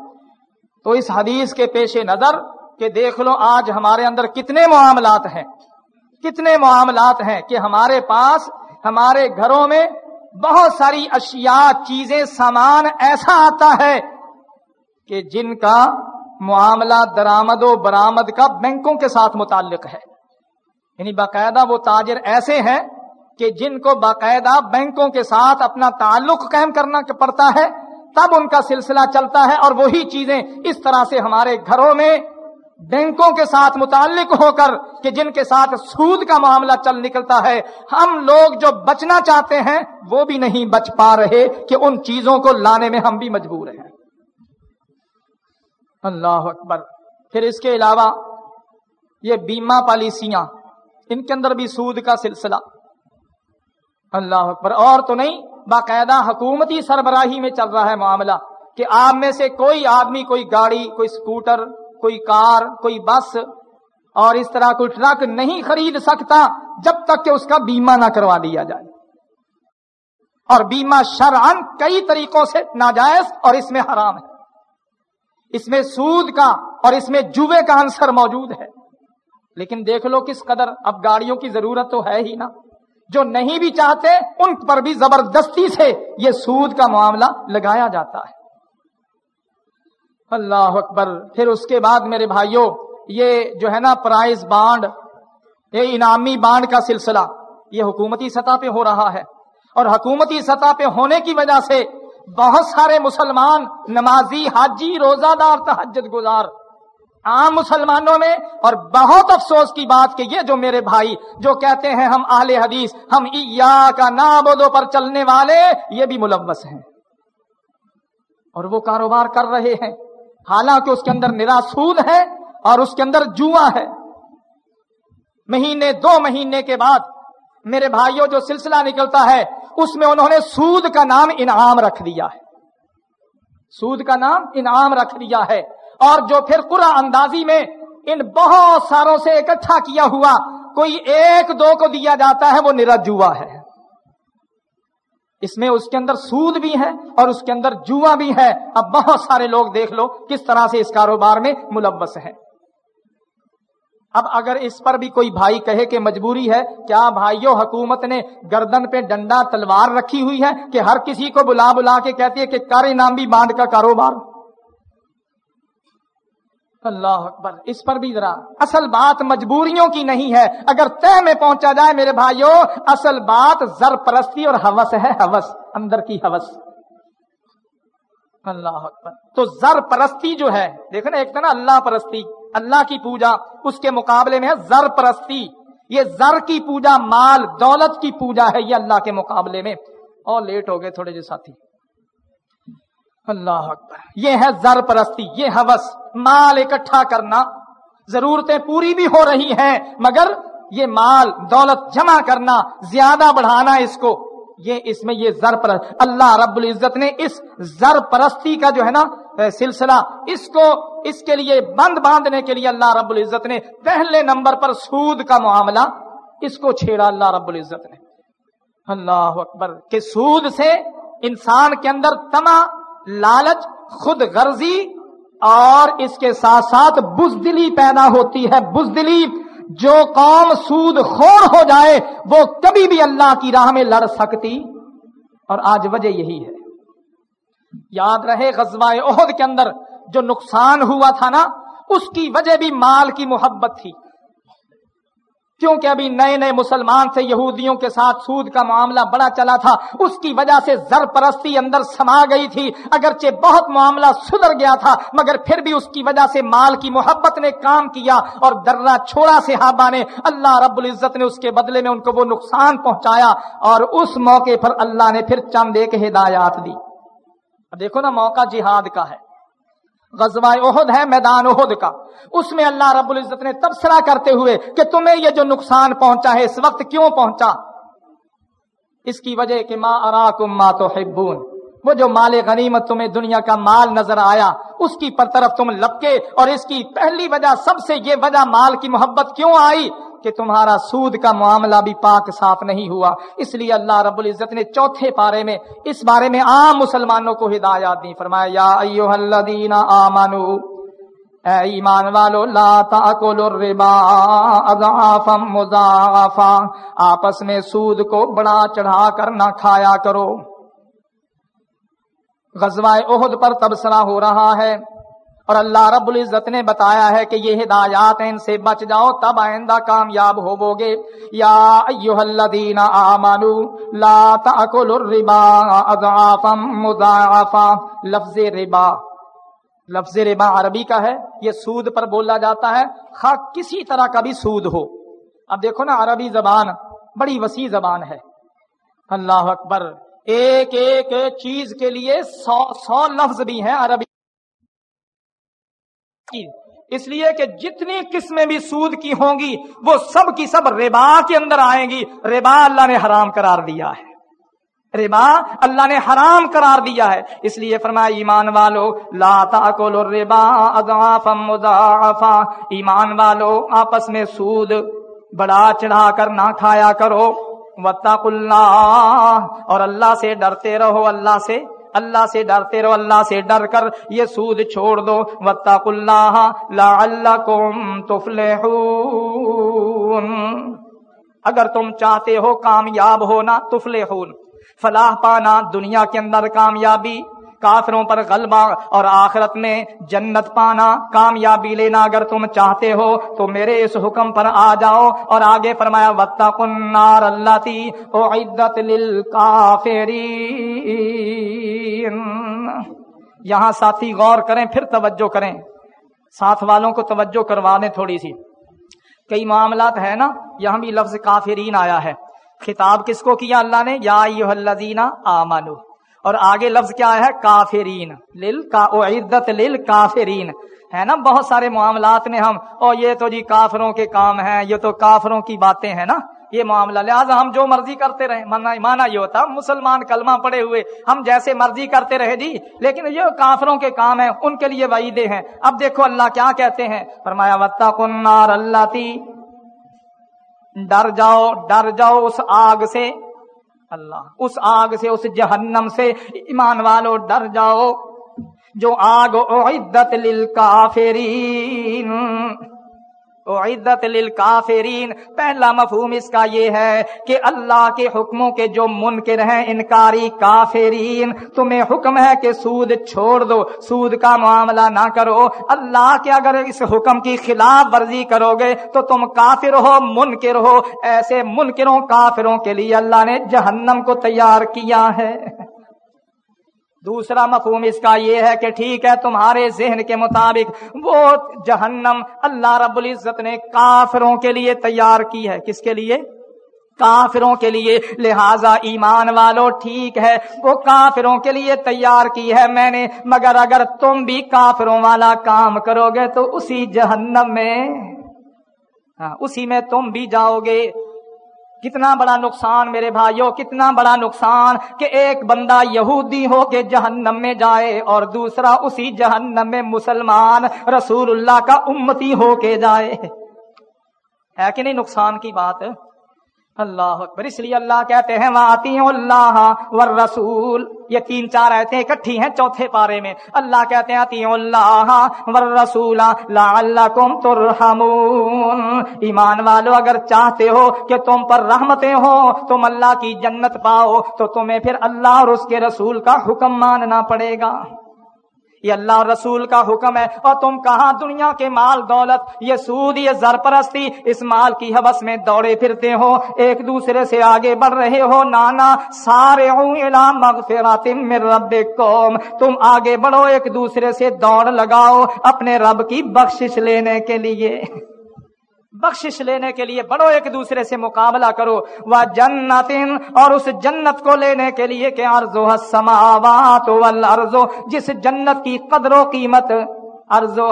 تو اس حدیث کے پیش نظر کہ دیکھ لو آج ہمارے اندر کتنے معاملات ہیں۔ کتنے معاملات ہیں کہ ہمارے پاس، ہمارے گھروں میں بہت ساری اشیاء، چیزیں، سامان ایسا آتا ہے کہ جن کا معاملہ درامد و برامد کا بینکوں کے ساتھ متعلق ہے۔ یعنی باقاعدہ وہ تاجر ایسے ہیں کہ جن کو باقاعدہ بینکوں کے ساتھ اپنا تعلق قائم کرنا پڑتا ہے، تب ان کا سلسلہ چلتا ہے اور وہی چیزیں اس طرح سے ہمارے گھروں میں بینکوں کے ساتھ متعلق ہو کر کہ جن کے ساتھ سود کا معاملہ چل نکلتا ہے، ہم لوگ جو بچنا چاہتے ہیں، وہ بھی نہیں بچ پا رہے کہ ان چیزوں کو لانے میں ہم بھی مجبور ہیں۔ اللہ اکبر۔ پھر اس کے علاوہ یہ بیمہ پالیسیاں، ان کے اندر بھی سود کا سلسلہ۔ اللہ اکبر۔ اور تو نہیں، باقاعدہ حکومتی سربراہی میں چل رہا ہے معاملہ کہ آپ میں سے کوئی آدمی، کوئی گاڑی، کوئی اسکوٹر کوئی کار، کوئی بس اور اس طرح کوئی ٹرک نہیں خرید سکتا جب تک کہ اس کا بیمہ نہ کروا دیا جائے۔ اور بیمہ شرعن کئی طریقوں سے ناجائز اور اس میں حرام ہے۔ اس میں سود کا اور اس میں جوے کا عنصر موجود ہے۔ لیکن دیکھ لو کس قدر اب گاڑیوں کی ضرورت تو ہے ہی نا۔ جو نہیں بھی چاہتے، ان پر بھی زبردستی سے یہ سود کا معاملہ لگایا جاتا ہے۔ اللہ اکبر، پھر اس کے بعد میرے بھائیوں یہ جو ہے نا پرائز بانڈ، یہ انعامی بانڈ کا سلسلہ، یہ حکومتی سطح پہ ہو رہا ہے۔ اور حکومتی سطح پہ ہونے کی وجہ سے بہت سارے مسلمان نمازی، حاجی روزہ دار تحجد گزار عام مسلمانوں میں، اور بہت افسوس کی بات کہ یہ جو میرے بھائی، جو کہتے ہیں ہم اہل حدیث، ہم ایا کا نابودوں پر چلنے والے، یہ بھی ملوث ہیں۔ اور وہ کاروبار کر رہے ہیں۔ حالانکہ اس کے اندر نراسود ہے اور اس کے اندر جوا ہے۔ مہینے، دو مہینے کے بعد میرے بھائیوں، جو سلسلہ نکلتا ہے، اس میں انہوں نے سود کا نام انعام رکھ دیا ہے۔ سود کا نام انعام رکھ دیا ہے۔ اور جو پھر قرآن اندازی میں ان بہت ساروں سے اکٹھا کیا ہوا، کوئی ایک دو کو دیا جاتا ہے، وہ نرجوا ہے۔ اس میں اس کے اندر سود بھی ہے اور اس کے اندر جوا بھی ہے۔ اب بہت سارے لوگ دیکھ لو کس طرح سے اس کاروبار میں ملوث ہے اب اگر اس پر بھی کوئی بھائی کہے کہ مجبوری ہے، کیا بھائیوں حکومت نے گردن پہ ڈنڈا تلوار رکھی ہوئی ہے کہ ہر کسی کو بلا بلا کے کہتی ہے کہ کر نام بھی بانڈ کا کاروبار؟ اللہ اکبر، اس پر بھی ذرا اصل بات مجبوریوں کی نہیں ہے۔ اگر طے میں پہنچا جائے میرے بھائیوں، اصل بات زر پرستی اور حوث ہے، حوث، اندر کی حوث۔ اللہ اکبر۔ تو زر پرستی جو ہے، دیکھو نا، ایک تھا نا اللہ پرستی، اللہ کی پوجا، اس کے مقابلے میں ہے زر پرستی یہ زر کی پوجا، مال، دولت کی پوجا ہے یہ اللہ کے مقابلے میں۔ اور لیٹ ہو گئے تھوڑے جو ساتھی۔ اللہ اکبر۔ یہ ہے زر پرستی یہ حوث۔ مال اکٹھا کرنا ضرورتیں پوری بھی ہو رہی ہیں، مگر یہ مال دولت جمع کرنا، زیادہ بڑھانا اس کو۔ یہ اس میں یہ زر پرست اللہ رب العزت نے اس زر پرستی کا جو ہے نا سلسلہ، اس کو، اس کے لیے بند باندھنے کے لیے اللہ رب العزت نے پہلے نمبر پر سود کا معاملہ اس کو چھیڑا اللہ رب العزت نے۔ اللہ اکبر، کہ سود سے انسان کے اندر تما لالچ، خود غرضی اور اس کے ساتھ ساتھ بزدلی پیدا ہوتی ہے۔ بزدلی جو قوم سود خور ہو جائے، وہ کبھی بھی اللہ کی راہ میں لڑ سکتی۔ اور آج وجہ یہی ہے۔ یاد رہے غزوہ عہد کے اندر جو نقصان ہوا تھا نا، اس کی وجہ بھی مال کی محبت تھی۔ کیونکہ ابھی نئے نئے مسلمان سے یہودیوں کے ساتھ سود کا معاملہ بڑا چلا تھا، اس کی وجہ سے زر پرستی اندر سما گئی تھی۔ اگرچہ بہت معاملہ سدھر گیا تھا، مگر پھر بھی اس کی وجہ سے مال کی محبت نے کام کیا اور درہ چھوڑا صحابہ نے۔ اللہ رب العزت نے اس کے بدلے میں ان کو وہ نقصان پہنچایا اور اس موقع پر اللہ نے پھر چند ایک ہدایات دی۔ دیکھو نا، موقع جہاد کا ہے۔ غزوہ عہد ہے، میدان عہد کا۔ اس میں اللہ رب العزت نے تبصرہ کرتے ہوئے کہ تمہیں یہ جو نقصان پہنچا ہے، اس وقت کیوں پہنچا؟ اس کی وجہ کہ ماں اراکم ما تو وہ جو مال غنیمت تمہیں دنیا کا مال نظر آیا، اس کی پر طرف تم لپکے اور اس کی پہلی وجہ سب سے یہ وجہ مال کی محبت کیوں آئی؟ کہ تمہارا سود کا معاملہ بھی پاک صاف نہیں ہوا۔ اس لیے اللہ رب العزت نے چوتھے پارے میں اس بارے میں عام مسلمانوں کو ہدایات دی۔ فرمایا، یا ایوہ الذین آمنو، اے ایمان والو، لا تاکلوا الربا اضعافا مضاعفا۔ آپس میں سود کو بڑا چڑھا کر نہ کھایا کرو۔ غزوہ احد پر تبصرہ ہو رہا ہے اور اللہ رب العزت نے بتایا ہے کہ یہ ہدایات ان سے بچ جاؤ، تب آئندہ کامیاب ہوو گے یا ایوہ الذین آمنو، لا تاکلوا الربا اضعافا مضاعفا۔ لفظ ربا لفظ ربا عربی کا ہے، یہ سود پر بولا جاتا ہے۔ خواہ کسی طرح کا بھی سود ہو۔ اب دیکھو نا، عربی زبان بڑی وسیع زبان ہے۔ اللہ اکبر۔ ایک ایک چیز کے لیے سو سو لفظ بھی ہیں عربی اس لیے کہ جتنی قسمیں بھی سود کی ہوں گی، وہ سب کی سب ربا کے اندر آئیں گی۔ ربا اللہ نے حرام قرار دیا ہے۔ ربا اللہ نے حرام قرار دیا ہے۔ اس لیے فرمایا، ایمان والو، لا تاکلوا الربا اضعافا مضاعفا۔ ایمان والو، آپس میں سود بڑا چڑھا کر نہ کھایا کرو۔ وطاق اللہ اور اللہ سے ڈرتے رہو، اللہ سے اللہ سے ڈرتے رہو، اللہ سے ڈر کر یہ سود چھوڑ دو۔ وطاق اللہ لعلکم تفلحون۔ اگر تم چاہتے ہو کامیاب ہونا، تفلحون۔ فلاح پانا، دنیا کے اندر کامیابی۔ کافروں پر غلبہ اور آخرت میں جنت پانا، کامیابی لینا اگر تم چاہتے ہو تو میرے اس حکم پر آ جاؤ۔ اور آگے فرمایا وطا کنار اللہ تی او عدت یہاں ساتھی غور کریں، پھر توجہ کریں۔ ساتھ والوں کو توجہ کروا دیں تھوڑی سی۔ کئی معاملات ہے نا، یہاں بھی لفظ کافرین آیا ہے۔ خطاب کس کو کیا اللہ نے؟ یا آمانو اور آگے لفظ کیا ہے؟ کافرین۔ لل کا لل کافرین۔ ہے نا؟ بہت سارے معاملات میں ہم، او یہ تو جی کافروں کے کام ہیں، یہ تو کافروں کی باتیں ہیں نا؟ یہ معاملہ۔ لہٰذا ہم جو مرضی کرتے رہے، مانا یہ ہوتا، مسلمان کلمہ پڑے ہوئے، ہم جیسے مرضی کرتے رہے جی لیکن یہ کافروں کے کام ہیں، ان کے لیے وعیدے ہیں۔ اب دیکھو اللہ کیا کہتے ہیں۔ فرمایا وطا کنار اللہ تی ڈر جاؤ ڈر جاؤ اس آگ سے۔ اللہ۔ اس آگ سے، اس جہنم سے ایمان والو ڈر جاؤ۔ جو آگ اعدت للکافرین۔ عدت للکافرین۔ پہلا مفہوم اس کا یہ ہے کہ اللہ کے حکموں کے جو منکر ہیں، انکاری کافرین۔ تمہیں حکم ہے کہ سود چھوڑ دو، سود کا معاملہ نہ کرو۔ اللہ کے اگر اس حکم کی خلاف ورزی کرو گے تو تم کافر ہو، منکر ہو۔ ایسے منکروں، کافروں کے لیے اللہ نے جہنم کو تیار کیا ہے۔ دوسرا مفہوم اس کا یہ ہے کہ ٹھیک ہے، تمہارے ذہن کے مطابق وہ جہنم اللہ رب العزت نے کافروں کے لیے تیار کی ہے۔ کس کے لیے؟ کافروں کے لیے۔ لہذا ایمان والو، ٹھیک ہے، وہ کافروں کے لیے تیار کی ہے۔ میں نے، مگر اگر تم بھی کافروں والا کام کرو گے تو اسی جہنم میں ہاں، اسی میں تم بھی جاؤ گے۔ کتنا بڑا نقصان میرے بھائیوں، کتنا بڑا نقصان کہ ایک بندہ یہودی ہو کے جہنم میں جائے اور دوسرا اسی جہنم میں مسلمان رسول اللہ کا امتی ہو کے جائے۔ ہے کہ نہیں نقصان کی بات؟ اللہ اکبر، اس لیے اللہ کہتے ہیں واطی اللہ ور رسول یہ تین چار ایسے اکٹھی ہیں چوتھے پارے میں۔ اللہ کہتے ہیں اتی اللہ ور رسول لعلکم ترحمون ایمان والو، اگر چاہتے ہو کہ تم پر رحمتیں ہو تم اللہ کی جنت پاؤ، تو تمہیں پھر اللہ اور اس کے رسول کا حکم ماننا پڑے گا۔ یہ اللہ رسول کا حکم ہے۔ اور تم کہاں دنیا کے مال دولت، یہ سود، یہ زرپرستی اس مال کی حوث میں دوڑے پھرتے ہو، ایک دوسرے سے آگے بڑھ رہے ہو۔ نانا سارے رب قوم تم آگے بڑھو، ایک دوسرے سے دوڑ لگاؤ اپنے رب کی بخشش لینے کے لیے۔ بخشش لینے کے لیے بڑھو ایک دوسرے سے مقابلہ کرو۔ وہ جنت اور اس جنت کو لینے کے لیے کہ ارزو سماوات ارزو جس جنت کی قدر و قیمت ارزو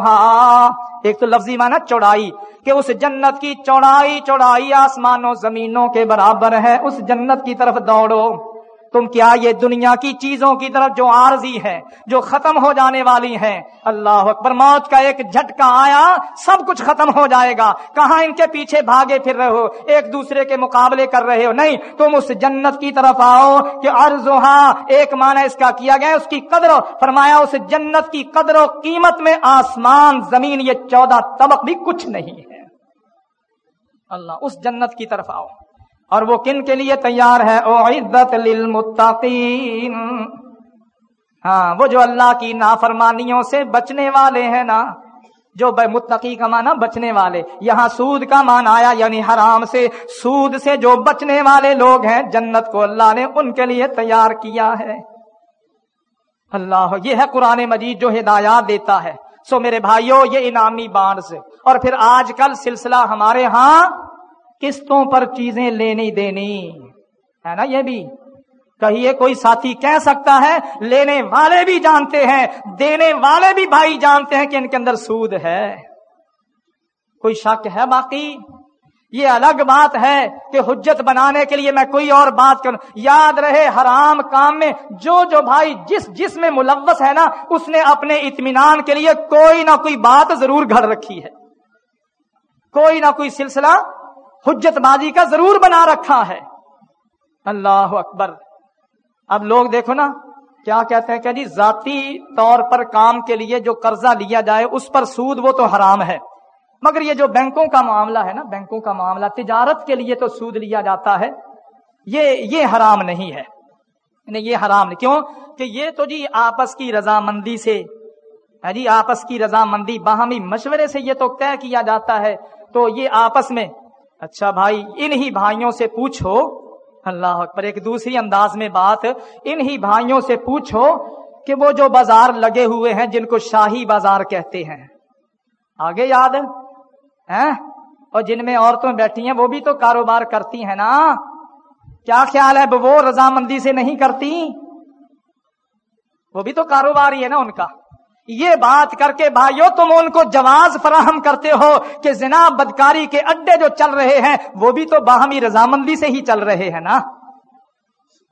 ایک تو لفظی مانا چوڑائی، کہ اس جنت کی چوڑائی چوڑائی آسمانوں زمینوں کے برابر ہے، اس جنت کی طرف دوڑو۔ تم کیا یہ دنیا کی چیزوں کی طرف جو عارضی ہے، جو ختم ہو جانے والی ہیں؟ اللہ اکبر، موت کا ایک جھٹکا آیا، سب کچھ ختم ہو جائے گا۔ کہاں ان کے پیچھے بھاگے پھر رہے ہو؟ ایک دوسرے کے مقابلے کر رہے ہو۔ نہیں، تم اس جنت کی طرف آؤ کہ ارض ایک معنی اس کا کیا گیا، اس کی قدر فرمایا اس جنت کی قدر و قیمت میں آسمان، زمین، یہ چودہ طبق بھی کچھ نہیں ہے۔ اللہ، اس جنت کی طرف آؤ۔ اور وہ کن کے لیے تیار ہے؟ او عزت للمتقین۔ ہاں وہ جو اللہ کی نافرمانیوں سے بچنے والے ہیں نا، جو متقی کا مانا بچنے والے۔ یہاں سود کا مان آیا یعنی حرام سے۔ سود سے جو بچنے والے لوگ ہیں، جنت کو اللہ نے ان کے لیے تیار کیا ہے۔ اللہ، یہ ہے قرآن مجید جو ہدایات دیتا ہے۔ سو میرے بھائیوں یہ انعامی بانڈ سے۔ اور پھر آج کل سلسلہ ہمارے ہاں قسطوں پر چیزیں لینی دینی ہے نا یہ بھی۔ کہیے کوئی ساتھی کہہ سکتا ہے، لینے والے بھی جانتے ہیں، دینے والے بھی بھائی جانتے ہیں کہ ان کے اندر سود ہے۔ کوئی شک ہے باقی؟ یہ الگ بات ہے کہ حجت بنانے کے لیے میں کوئی اور بات کروں یاد رہے حرام کام میں جو جو بھائی جس جس میں ملوث ہے نا، اس نے اپنے اطمینان کے لیے کوئی نہ کوئی بات ضرور گھڑ رکھی ہے۔ کوئی نہ کوئی سلسلہ حجت بازی کا ضرور بنا رکھا ہے۔ اللہ اکبر۔ اب لوگ دیکھو نا، کیا کہتے ہیں کہ جی ذاتی طور پر کام کے لیے جو قرضہ لیا جائے، اس پر سود وہ تو حرام ہے۔ مگر یہ جو بینکوں کا معاملہ ہے نا، بینکوں کا معاملہ، تجارت کے لیے تو سود لیا جاتا ہے۔ یہ یہ حرام نہیں ہے۔ یعنی یہ حرام نہیں۔ کیوں؟ کہ یہ تو جی آپس کی رضامندی سے جی آپس کی رضامندی، باہمی مشورے سے یہ تو طے کیا جاتا ہے۔ تو یہ آپس میں اچھا بھائی، انہی بھائیوں سے پوچھو۔ اللہ پر ایک دوسری انداز میں بات، انہی بھائیوں سے پوچھو کہ وہ جو بازار لگے ہوئے ہیں، جن کو شاہی بازار کہتے ہیں۔ آگے یاد؟ ہے اور جن میں عورتیں بیٹھی ہیں، وہ بھی تو کاروبار کرتی ہیں نا۔ کیا خیال ہے، وہ رضامندی سے نہیں کرتی؟ وہ بھی تو کاروبار ہی ہے نا ان کا۔ یہ بات کر کے بھائیو تم ان کو جواز فراہم کرتے ہو کہ زنا بدکاری کے اڈے جو چل رہے ہیں، وہ بھی تو باہمی رضامندی سے ہی چل رہے ہیں نا؟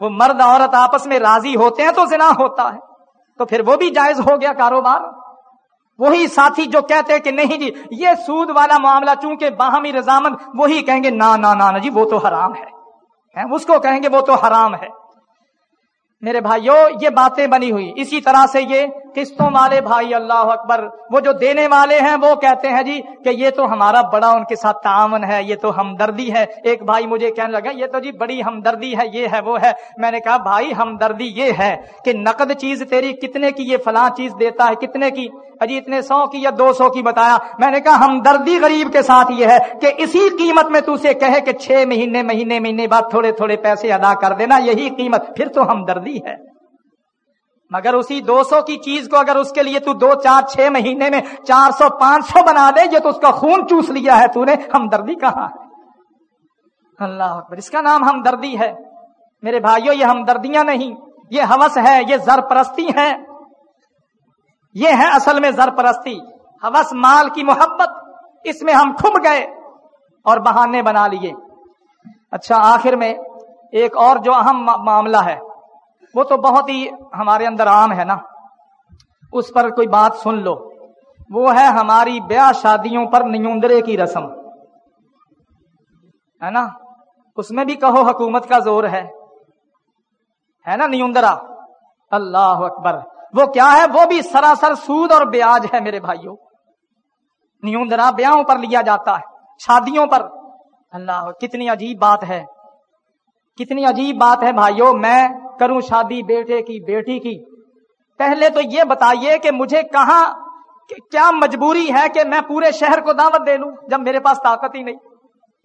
وہ مرد عورت آپس میں راضی ہوتے ہیں تو زنا ہوتا ہے۔ تو پھر وہ بھی جائز ہو گیا کاروبار؟ وہی ساتھی جو کہتے ہیں کہ نہیں جی یہ سود والا معاملہ چونکہ باہمی رضامند، وہی کہیں گے نا نا نا جی وہ تو حرام ہے۔ اس کو کہیں گے وہ تو حرام ہے۔ میرے بھائیوں یہ باتیں بنی ہوئی۔ اسی طرح سے یہ قسطوں والے بھائی، اللہ اکبر، وہ جو دینے والے ہیں، وہ کہتے ہیں جی کہ یہ تو ہمارا بڑا ان کے ساتھ تعاون ہے، یہ تو ہمدردی ہے۔ ایک بھائی مجھے کہنے لگا، یہ تو جی بڑی ہمدردی ہے، یہ ہے، وہ ہے۔ میں نے کہا، بھائی، ہمدردی یہ ہے کہ نقد چیز تیری کتنے کی، یہ فلاں چیز دیتا ہے، کتنے کی؟ اجی اتنے سو کی یا دو سو کی بتایا۔ میں نے کہا، ہمدردی غریب کے ساتھ یہ ہے کہ اسی قیمت میں تو کہے کہ چھ مہینے مہینے مہینے بعد تھوڑے تھوڑے پیسے ادا کر دینا، یہی قیمت۔ پھر تو ہمدردی ہے۔ مگر اسی دو سو کی چیز کو اگر اس کے لیے تو دو، چار، چھ مہینے میں چار سو، پانچ سو بنا دے، یہ تو اس کا خون چوس لیا ہے تو نے۔ ہمدردی کہاں ہے؟ اللہ اکبر، اس کا نام ہمدردی ہے۔ میرے بھائیوں یہ ہمدردیاں نہیں۔ یہ ہوس ہے، یہ زر پرستی ہے یہ ہے اصل میں زر پرستی ہوس مال کی محبت۔ اس میں ہم کھم گئے اور بہانے بنا لیے۔ اچھا آخر میں ایک اور جو اہم معاملہ ہے۔ وہ تو بہت ہی ہمارے اندر عام ہے نا۔ اس پر کوئی بات سن لو۔ وہ ہے ہماری بیاہ شادیوں پر نیوندرے کی رسم۔ ہے نا؟ اس میں بھی کہو حکومت کا زور ہے۔ ہے نا نیوندرا؟ اللہ اکبر۔ وہ کیا ہے؟ وہ بھی سراسر سود اور بیاج ہے میرے بھائیوں نیوندرا بیاہوں پر لیا جاتا ہے۔ شادیوں پر۔ اللہ، کتنی عجیب بات ہے۔ کتنی عجیب بات ہے بھائیوں میں کروں شادی بیٹے کی، بیٹی کی۔ پہلے تو یہ بتائیے کہ مجھے کہاں کیا مجبوری ہے کہ میں پورے شہر کو دعوت دے لوں جب میرے پاس طاقت ہی نہیں؟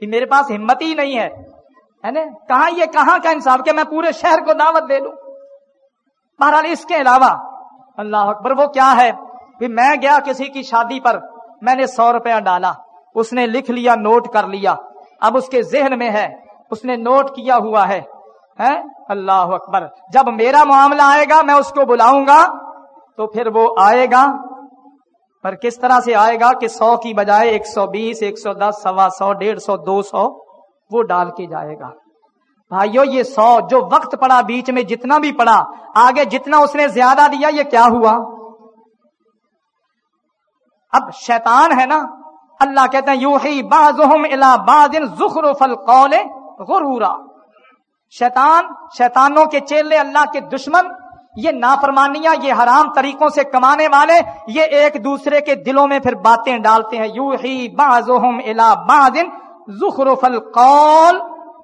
میرے پاس ہمت ہی نہیں ہے نا؟ کہاں یہ کہاں کا انصاف کہ میں پورے شہر کو دعوت دے لوں؟ بہرحال اس کے علاوہ، اللہ اکبر، وہ کیا ہے؟ کہ میں گیا کسی کی شادی پر، میں نے سو روپیہ ڈالا۔ اس نے لکھ لیا، نوٹ کر لیا۔ اب اس کے ذہن میں ہے، اس نے نوٹ کیا ہوا ہے۔ اللہ اکبر۔ جب میرا معاملہ آئے گا، میں اس کو بلاؤں گا، تو پھر وہ آئے گا۔ پر کس طرح سے آئے گا کہ سو کی بجائے ایک سو بیس، ایک سو دس، سوا سو، ڈیڑھ سو، دو سو، وہ ڈال کے جائے گا۔ بھائیو، یہ سو جو وقت پڑا بیچ میں، جتنا بھی پڑا، آگے جتنا اس نے زیادہ دیا، یہ کیا ہوا؟ اب شیطان ہے نا۔ اللہ کہتے ہیں یو ہی بازم الا بازن ذخر فل قول غرورا۔ شیطان، شیطانوں کے چیلے اللہ کے دشمن، یہ نافرمانیاں، یہ حرام طریقوں سے کمانے والے، یہ ایک دوسرے کے دلوں میں پھر باتیں ڈالتے ہیں۔ یو ہی بازم الا بازن زخرف القول،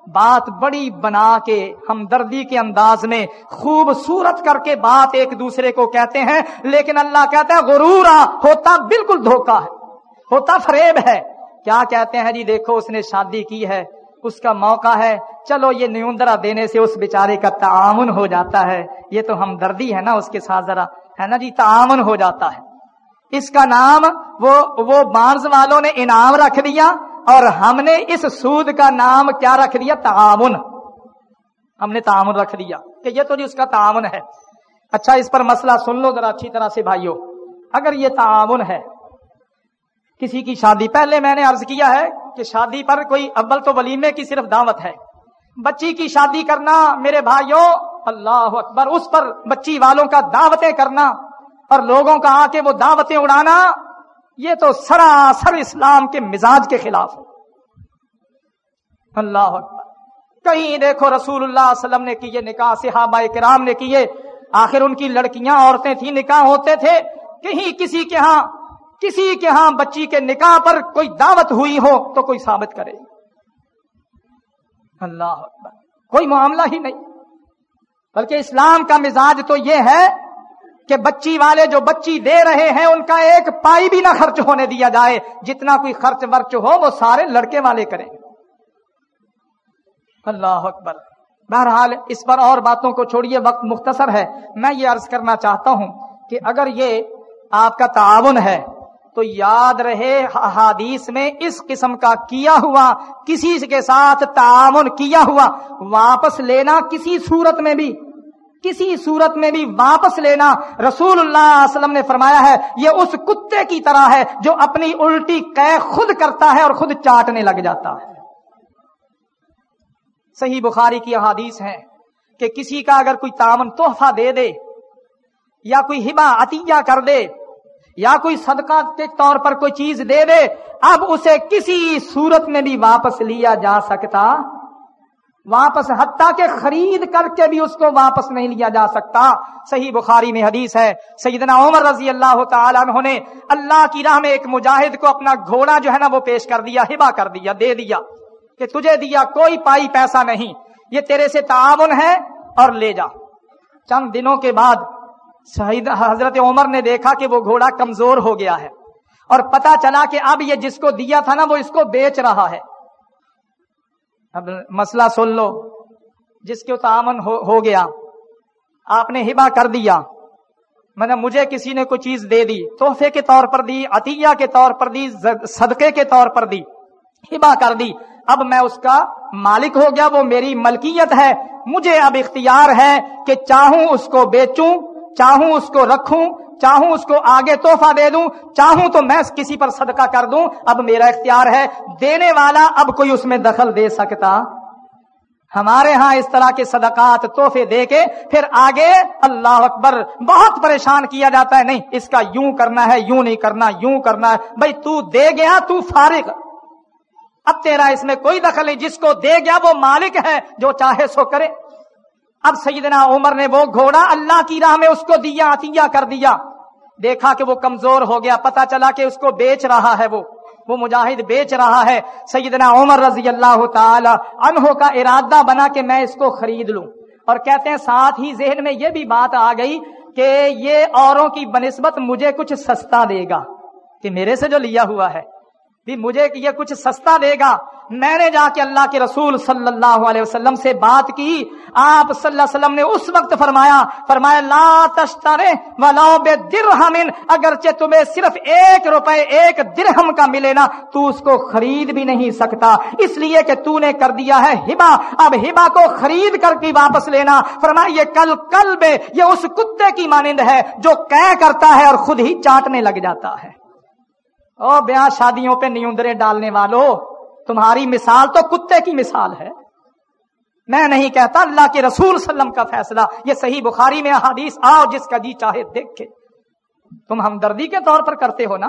بات بڑی بنا کے، ہمدردی کے انداز میں خوبصورت کر کے بات ایک دوسرے کو کہتے ہیں، لیکن اللہ کہتا ہے غرورا، ہوتا بالکل دھوکا ہے، ہوتا فریب ہے۔ کیا کہتے ہیں؟ جی دیکھو، اس نے شادی کی ہے۔ اس کا موقع ہے۔ چلو یہ نیوندرا دینے سے اس بیچارے کا تعاون ہو جاتا ہے۔ یہ تو ہمدردی ہے نا اس کے ساتھ ذرا، ہے نا جی؟ تعاون ہو جاتا ہے۔ اس کا نام وہ وہ بانس والوں نے انعام رکھ دیا اور ہم نے اس سود کا نام کیا رکھ دیا؟ تعاون۔ ہم نے تعاون رکھ دیا کہ یہ تو جی اس کا تعاون ہے۔ اچھا اس پر مسئلہ سن لو ذرا اچھی طرح سے بھائیو۔ اگر یہ تعاون ہے، کسی کی شادی، پہلے میں نے عرض کیا ہے کہ شادی پر کوئی اول تو ولیمے کی صرف دعوت ہے۔ بچی کی شادی کرنا میرے بھائیوں، اللہ اکبر، اس پر بچی والوں کا دعوتیں کرنا اور لوگوں کا آ کے وہ دعوتیں اڑانا، یہ تو سراسر اسلام کے مزاج کے خلاف ہے۔ اللہ اکبر۔ کہیں دیکھو رسول اللہ علیہ وسلم نے کیے، نکاح صحابہ کرام نے کیے۔ آخر ان کی لڑکیاں عورتیں تھیں، نکاح ہوتے تھے۔ کہیں کسی کے ہاں کسی کے ہاں بچی کے نکاح پر کوئی دعوت ہوئی ہو تو کوئی ثابت کرے اللہ اکبر۔ کوئی معاملہ ہی نہیں۔ بلکہ اسلام کا مزاج تو یہ ہے کہ بچی والے جو بچی دے رہے ہیں، ان کا ایک پائی بھی نہ خرچ ہونے دیا جائے۔ جتنا کوئی خرچ ورچ ہو، وہ سارے لڑکے والے کریں۔ اللہ اکبر۔ بہرحال اس پر اور باتوں کو چھوڑیے، وقت مختصر ہے۔ میں یہ عرض کرنا چاہتا ہوں کہ اگر یہ آپ کا تعاون ہے تو یاد رہے حادیث میں اس قسم کا کیا ہوا، کسی کے ساتھ تعاون کیا ہوا، واپس لینا کسی صورت میں بھی، کسی صورت میں بھی واپس لینا۔ رسول اللہ علیہ وسلم نے فرمایا ہے، یہ اس کتے کی طرح ہے جو اپنی الٹی قے خود کرتا ہے اور خود چاٹنے لگ جاتا ہے۔ صحیح بخاری کی احادیث ہے کہ کسی کا اگر کوئی تامن تحفہ دے دے یا کوئی ہبا عطیہ کر دے یا کوئی صدقہ کے طور پر کوئی چیز دے دے، اب اسے کسی صورت میں بھی واپس لیا جا سکتا۔ واپس حتیٰ کہ خرید کر کے بھی اس کو واپس نہیں لیا جا سکتا۔ صحیح بخاری میں حدیث ہے، سیدنا عمر رضی اللہ تعالیٰ عنہ نے اللہ کی راہ میں ایک مجاہد کو اپنا گھوڑا جو ہے نا وہ پیش کر دیا ہبا کر دیا، دے دیا کہ تجھے دیا، کوئی پائی پیسہ نہیں، یہ تیرے سے تعاون ہے اور لے جا۔ چند دنوں کے بعد شہید حضرت عمر نے دیکھا کہ وہ گھوڑا کمزور ہو گیا ہے اور پتا چلا کہ اب یہ جس کو دیا تھا نا وہ اس کو بیچ رہا ہے۔ اب مسئلہ سن لو۔ جس کے تعامن ہو گیا۔ آپ نے ہبا کر دیا۔ میں نے مجھے کسی نے کوئی چیز دے دی۔ تحفے کے طور پر دی، عطیہ کے طور پر دی صدقے کے طور پر دی۔ ہبا کر دی۔ اب میں اس کا مالک ہو گیا، وہ میری ملکیت ہے۔ مجھے اب اختیار ہے کہ چاہوں اس کو بیچوں۔ چاہوں اس کو رکھوں، چاہوں اس کو آگے توحفہ دے دوں، چاہوں تو میں کسی پر صدقہ کر دوں۔ اب میرا اختیار ہے، دینے والا اب کوئی اس میں دخل دے سکتا۔ ہمارے ہاں اس طرح کے صدقات، تحفے دے کے پھر آگے اللہ اکبر بہت پریشان کیا جاتا ہے، نہیں، اس کا یوں کرنا ہے، یوں نہیں کرنا، یوں کرنا ہے۔ بھائی، تو دے گیا، تو فارغ۔ اب تیرا اس میں کوئی دخل نہیں، جس کو دے گیا وہ مالک ہے جو چاہے سو کرے۔ اب سیدنا عمر نے وہ گھوڑا اللہ کی راہ میں اس کو دیا، عطیہ کر دیا۔ دیکھا کہ وہ کمزور ہو گیا پتا چلا کہ اس کو بیچ رہا ہے وہ۔ وہ مجاہد بیچ رہا ہے۔ سیدنا عمر رضی اللہ تعالی عنہ کا ارادہ بنا کہ میں اس کو خرید لوں۔ اور کہتے ہیں، ساتھ ہی ذہن میں یہ بھی بات آ گئی کہ یہ اوروں کی بنسبت مجھے کچھ سستا دے گا کہ میرے سے جو لیا ہوا ہے۔ بھی مجھے یہ کچھ سستا دے گا۔ میں نے جا کے اللہ کے رسول صلی اللہ علیہ وسلم سے بات کی۔ آپ صلی اللہ علیہ وسلم نے اس وقت فرمایا فرمایا، لا تشترے ولو بے درہم اگرچہ تمہیں صرف ایک روپے، ایک درہم کا ملے نا، تو اس کو خرید بھی نہیں سکتا۔ اس لیے کہ تو نے کر دیا ہے ہبا۔ اب ہبا کو خرید کر کے واپس لینا۔ فرمایا، یہ کل کل بے یہ اس کتے کی مانند ہے جو کہہ کرتا ہے اور خود ہی چاٹنے لگ جاتا ہے۔ او بیاہ شادیوں پہ نیوندرے ڈالنے والوں تمہاری مثال تو کتے کی مثال ہے۔ میں نہیں کہتا اللہ کے رسول وسلم کا فیصلہ، یہ صحیح بخاری میں حادیث آؤ جس کا جی چاہے دیکھ کے تم ہمدردی کے طور پر کرتے ہو نا؟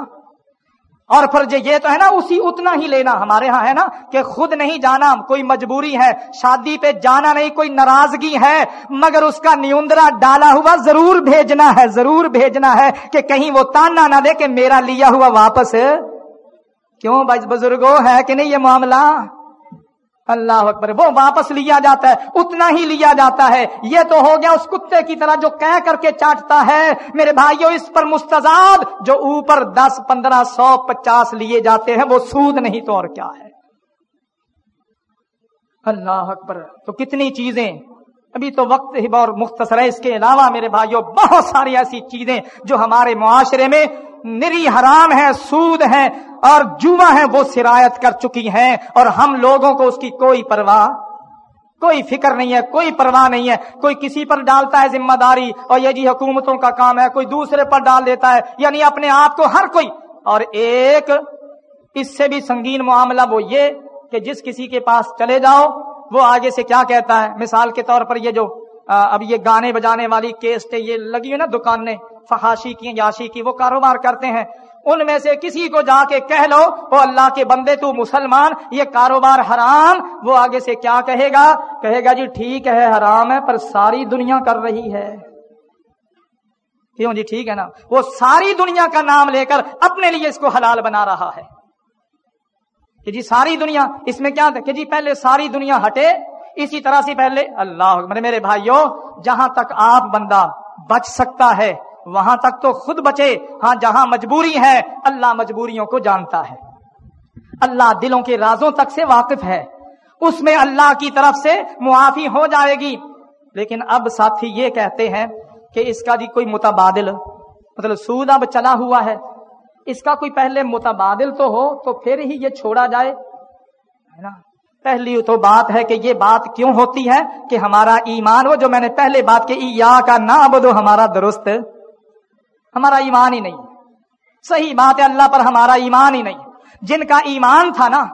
اور پھر یہ تو ہے نا، اسی اتنا ہی لینا ہمارے ہاں ہے نا، کہ خود نہیں جانا، کوئی مجبوری ہے، شادی پہ جانا نہیں، کوئی ناراضگی ہے، مگر اس کا نیوندرا ڈالا ہوا ضرور بھیجنا ہے، ضرور بھیجنا ہے کہ کہیں وہ تانا نہ دے کہ میرا لیا ہوا واپس۔ کیوں بزرگوں، ہے کہ نہیں یہ معاملہ؟ اللہ اکبر، وہ واپس لیا جاتا ہے، اتنا ہی لیا جاتا ہے۔ یہ تو ہو گیا اس کتے کی طرح جو کہہ کر کے چاٹتا ہے۔ میرے بھائیوں اس پر مستضاد جو اوپر دس، پندرہ، سو، پچاس لیے جاتے ہیں، وہ سود نہیں تو اور کیا ہے؟ اللہ اکبر، تو کتنی چیزیں۔ ابھی تو وقت ہی اور مختصر ہے۔ اس کے علاوہ میرے بھائیوں بہت ساری ایسی چیزیں جو ہمارے معاشرے میں نری حرام ہے، سود ہے اور جوا ہے، وہ سرایت کر چکی ہیں اور ہم لوگوں کو اس کی کوئی پرواہ، کوئی فکر نہیں ہے، کوئی پرواہ نہیں ہے۔ کوئی کسی پر ڈالتا ہے ذمہ داری اور یہ جی حکومتوں کا کام ہے، کوئی دوسرے پر ڈال دیتا ہے۔ یعنی اپنے آپ کو ہر کوئی۔ اور ایک اس سے بھی سنگین معاملہ وہ یہ کہ جس کسی کے پاس چلے جاؤ، وہ آگے سے کیا کہتا ہے؟ مثال کے طور پر یہ جو اب یہ گانے بجانے والی کیسٹ یہ لگی ہوئی نا دکانیں فحاشی کی، یاشی کی وہ کاروبار کرتے ہیں۔ ان میں سے کسی کو جا کے کہہ لو وہ اللہ کے بندے، تو مسلمان، یہ کاروبار حرام وہ آگے سے کیا کہے گا؟ کہے گا جی ٹھیک ہے، حرام ہے، پر ساری دنیا کر رہی ہے کیوں؟ جی ٹھیک ہے نا۔ وہ ساری دنیا کا نام لے کر اپنے لیے اس کو حلال بنا رہا ہے۔ کہ جی ساری دنیا، اس میں کیا تھا؟ کہ جی پہلے ساری دنیا ہٹے، اسی طرح سے پہلے، اللہ میرے بھائیوں جہاں تک آپ بندہ بچ سکتا ہے وہاں تک تو خود بچے ہاں جہاں مجبوری ہے، اللہ مجبوریوں کو جانتا ہے۔ اللہ دلوں کے رازوں تک سے واقف ہے۔ اس میں اللہ کی طرف سے معافی ہو جائے گی۔ لیکن اب ساتھی یہ کہتے ہیں کہ اس کا بھی کوئی متبادل مطلب سود اب چلا ہوا ہے۔ اس کا کوئی پہلے متبادل تو ہو تو پھر ہی یہ چھوڑا جائے۔ پہلی تو بات ہے کہ یہ بات کیوں ہوتی ہے کہ ہمارا ایمان، وہ جو میں نے پہلے بات کی یا کا نہ بدو ہمارا درست۔ ہمارا ایمان ہی نہیں۔ صحیح بات ہے، اللہ پر ہمارا ایمان ہی نہیں۔ جن کا ایمان تھا نا،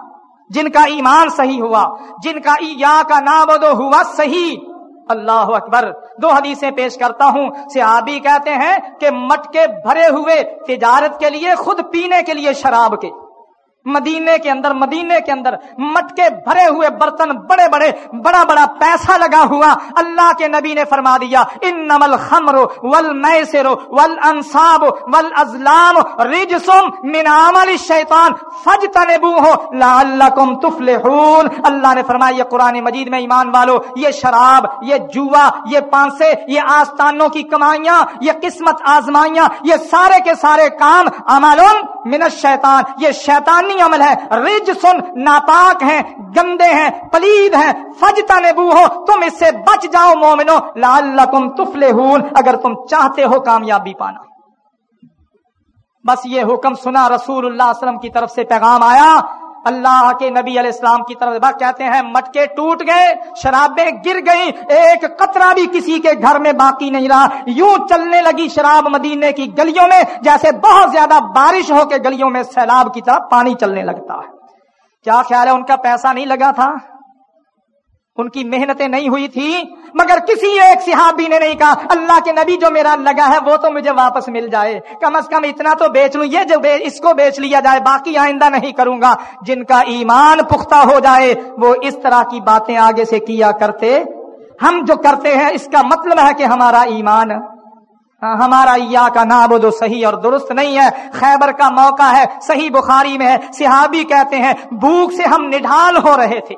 جن کا ایمان صحیح ہوا، جن کا یا کا نابدو ہوا صحیح۔ اللہ اکبر، دو حدیثیں پیش کرتا ہوں۔ صحابی کہتے ہیں کہ مٹکے بھرے ہوئے تجارت کے لیے، خود پینے کے لیے شراب کے۔ مدینے کے اندر، مدینے کے اندر مٹکے بھرے ہوئے برتن بڑے بڑے، بڑا بڑا پیسہ لگا ہوا اللہ کے نبی نے فرما دیا ان نمل خمر ول میسر ول انصاب ول ازلام رجسم من عمل شیطان فج تنبو ہو لعلکم تفلحون۔ اللہ نے فرمایا، یہ قرآن مجید میں ایمان والو، یہ شراب، یہ جوا، یہ پانسے، یہ آستانوں کی کمائیاں، یہ قسمت آزمائیاں، یہ سارے کے سارے کام عملون من الشیطان، یہ شیطانی عمل ہے۔ رج سن ناپاک ہیں، گندے ہیں، پلید ہیں۔ فجتا نبو ہو، تم اس سے بچ جاؤ مومنو۔ لعلکم تفلحون، اگر تم چاہتے ہو کامیابی پانا۔ بس یہ حکم سنا رسول اللہ علیہ وسلم کی طرف سے پیغام آیا۔ اللہ کے نبی علیہ السلام کی طرف کہتے ہیں، مٹکے ٹوٹ گئے، شرابیں گر گئی ایک قطرہ بھی کسی کے گھر میں باقی نہیں رہا۔ یوں چلنے لگی شراب مدینے کی گلیوں میں، جیسے بہت زیادہ بارش ہو کے گلیوں میں سیلاب کی طرف پانی چلنے لگتا ہے۔ کیا خیال ہے، ان کا پیسہ نہیں لگا تھا؟ ان کی محنتیں نہیں ہوئی تھی، مگر کسی ایک صحابی نے نہیں کہا، اللہ کے نبی جو میرا لگا ہے، وہ تو مجھے واپس مل جائے۔ کم از کم اتنا تو بیچ لوں، یہ جو اس کو بیچ لیا جائے، باقی آئندہ نہیں کروں گا۔ جن کا ایمان پختہ ہو جائے، وہ اس طرح کی باتیں آگے سے کیا کرتے۔ ہم جو کرتے ہیں، اس کا مطلب ہے کہ ہمارا ایمان ہاں، ہمارا یا کا نام صحیح اور درست نہیں ہے۔ خیبر کا موقع ہے، صحیح بخاری میں ہے۔ صحابی کہتے ہیں، بھوک سے ہم نڈھال ہو رہے تھے۔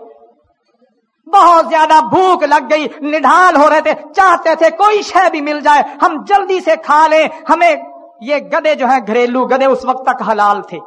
بہت زیادہ بھوک لگ گئی، نڈھال ہو رہے تھے، چاہتے تھے کوئی شے بھی مل جائے، ہم جلدی سے کھا لیں۔ ہمیں یہ گدے جو ہیں، گھریلو گدے اس وقت تک حلال تھے۔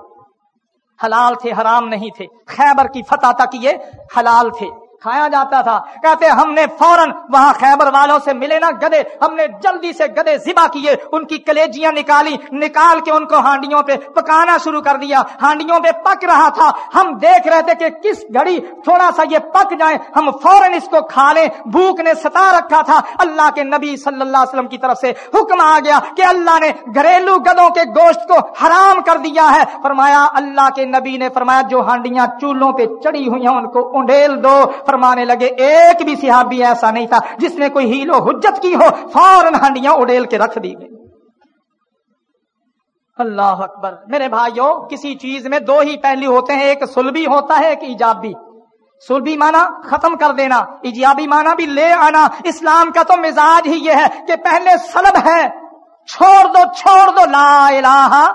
حلال تھے، حرام نہیں تھے۔ خیبر کی فتح تک یہ حلال تھے۔ کھایا جاتا تھا۔ کہتے ہم نے فوراً وہاں خیبر والوں سے ملے نا گدے، ہم نے جلدی سے گدے ذبح کیے، ان کی کلیجیاں نکالی، نکال کے ان کو ہانڈیوں پہ پکانا شروع کر دیا۔ ہانڈیوں پہ پک رہا تھا۔ ہم دیکھ رہے تھے کہ کس گھڑی تھوڑا سا یہ پک جائے، ہم فوراً اس کو کھا لیں۔ بھوک نے ستا رکھا تھا۔ اللہ کے نبی صلی اللہ علیہ وسلم کی طرف سے حکم آ گیا کہ اللہ نے گھریلو گدوں کے گوشت کو حرام کر دیا ہے۔ فرمایا، اللہ کے نبی نے فرمایا، جو ہانڈیاں چولہوں پہ چڑی ہوئی ہیں، ان کو انڈیل دو۔ فرمانے لگے، ایک بھی صحابی ایسا نہیں تھا جس نے کوئی ہیل و حجت کی ہو، فوراً ہنڈیاں اڈیل کے رکھ دی گئی۔ اللہ اکبر۔ میرے بھائیوں کسی چیز میں دو ہی پہلو ہوتے ہیں، ایک سلبی ہوتا ہے، ایک ایجابی۔ سلبی مانا ختم کر دینا، ایجابی مانا بھی لے آنا۔ اسلام کا تو مزاج ہی یہ ہے کہ پہلے سلب ہے، چھوڑ دو چھوڑ دو، لا الہ۔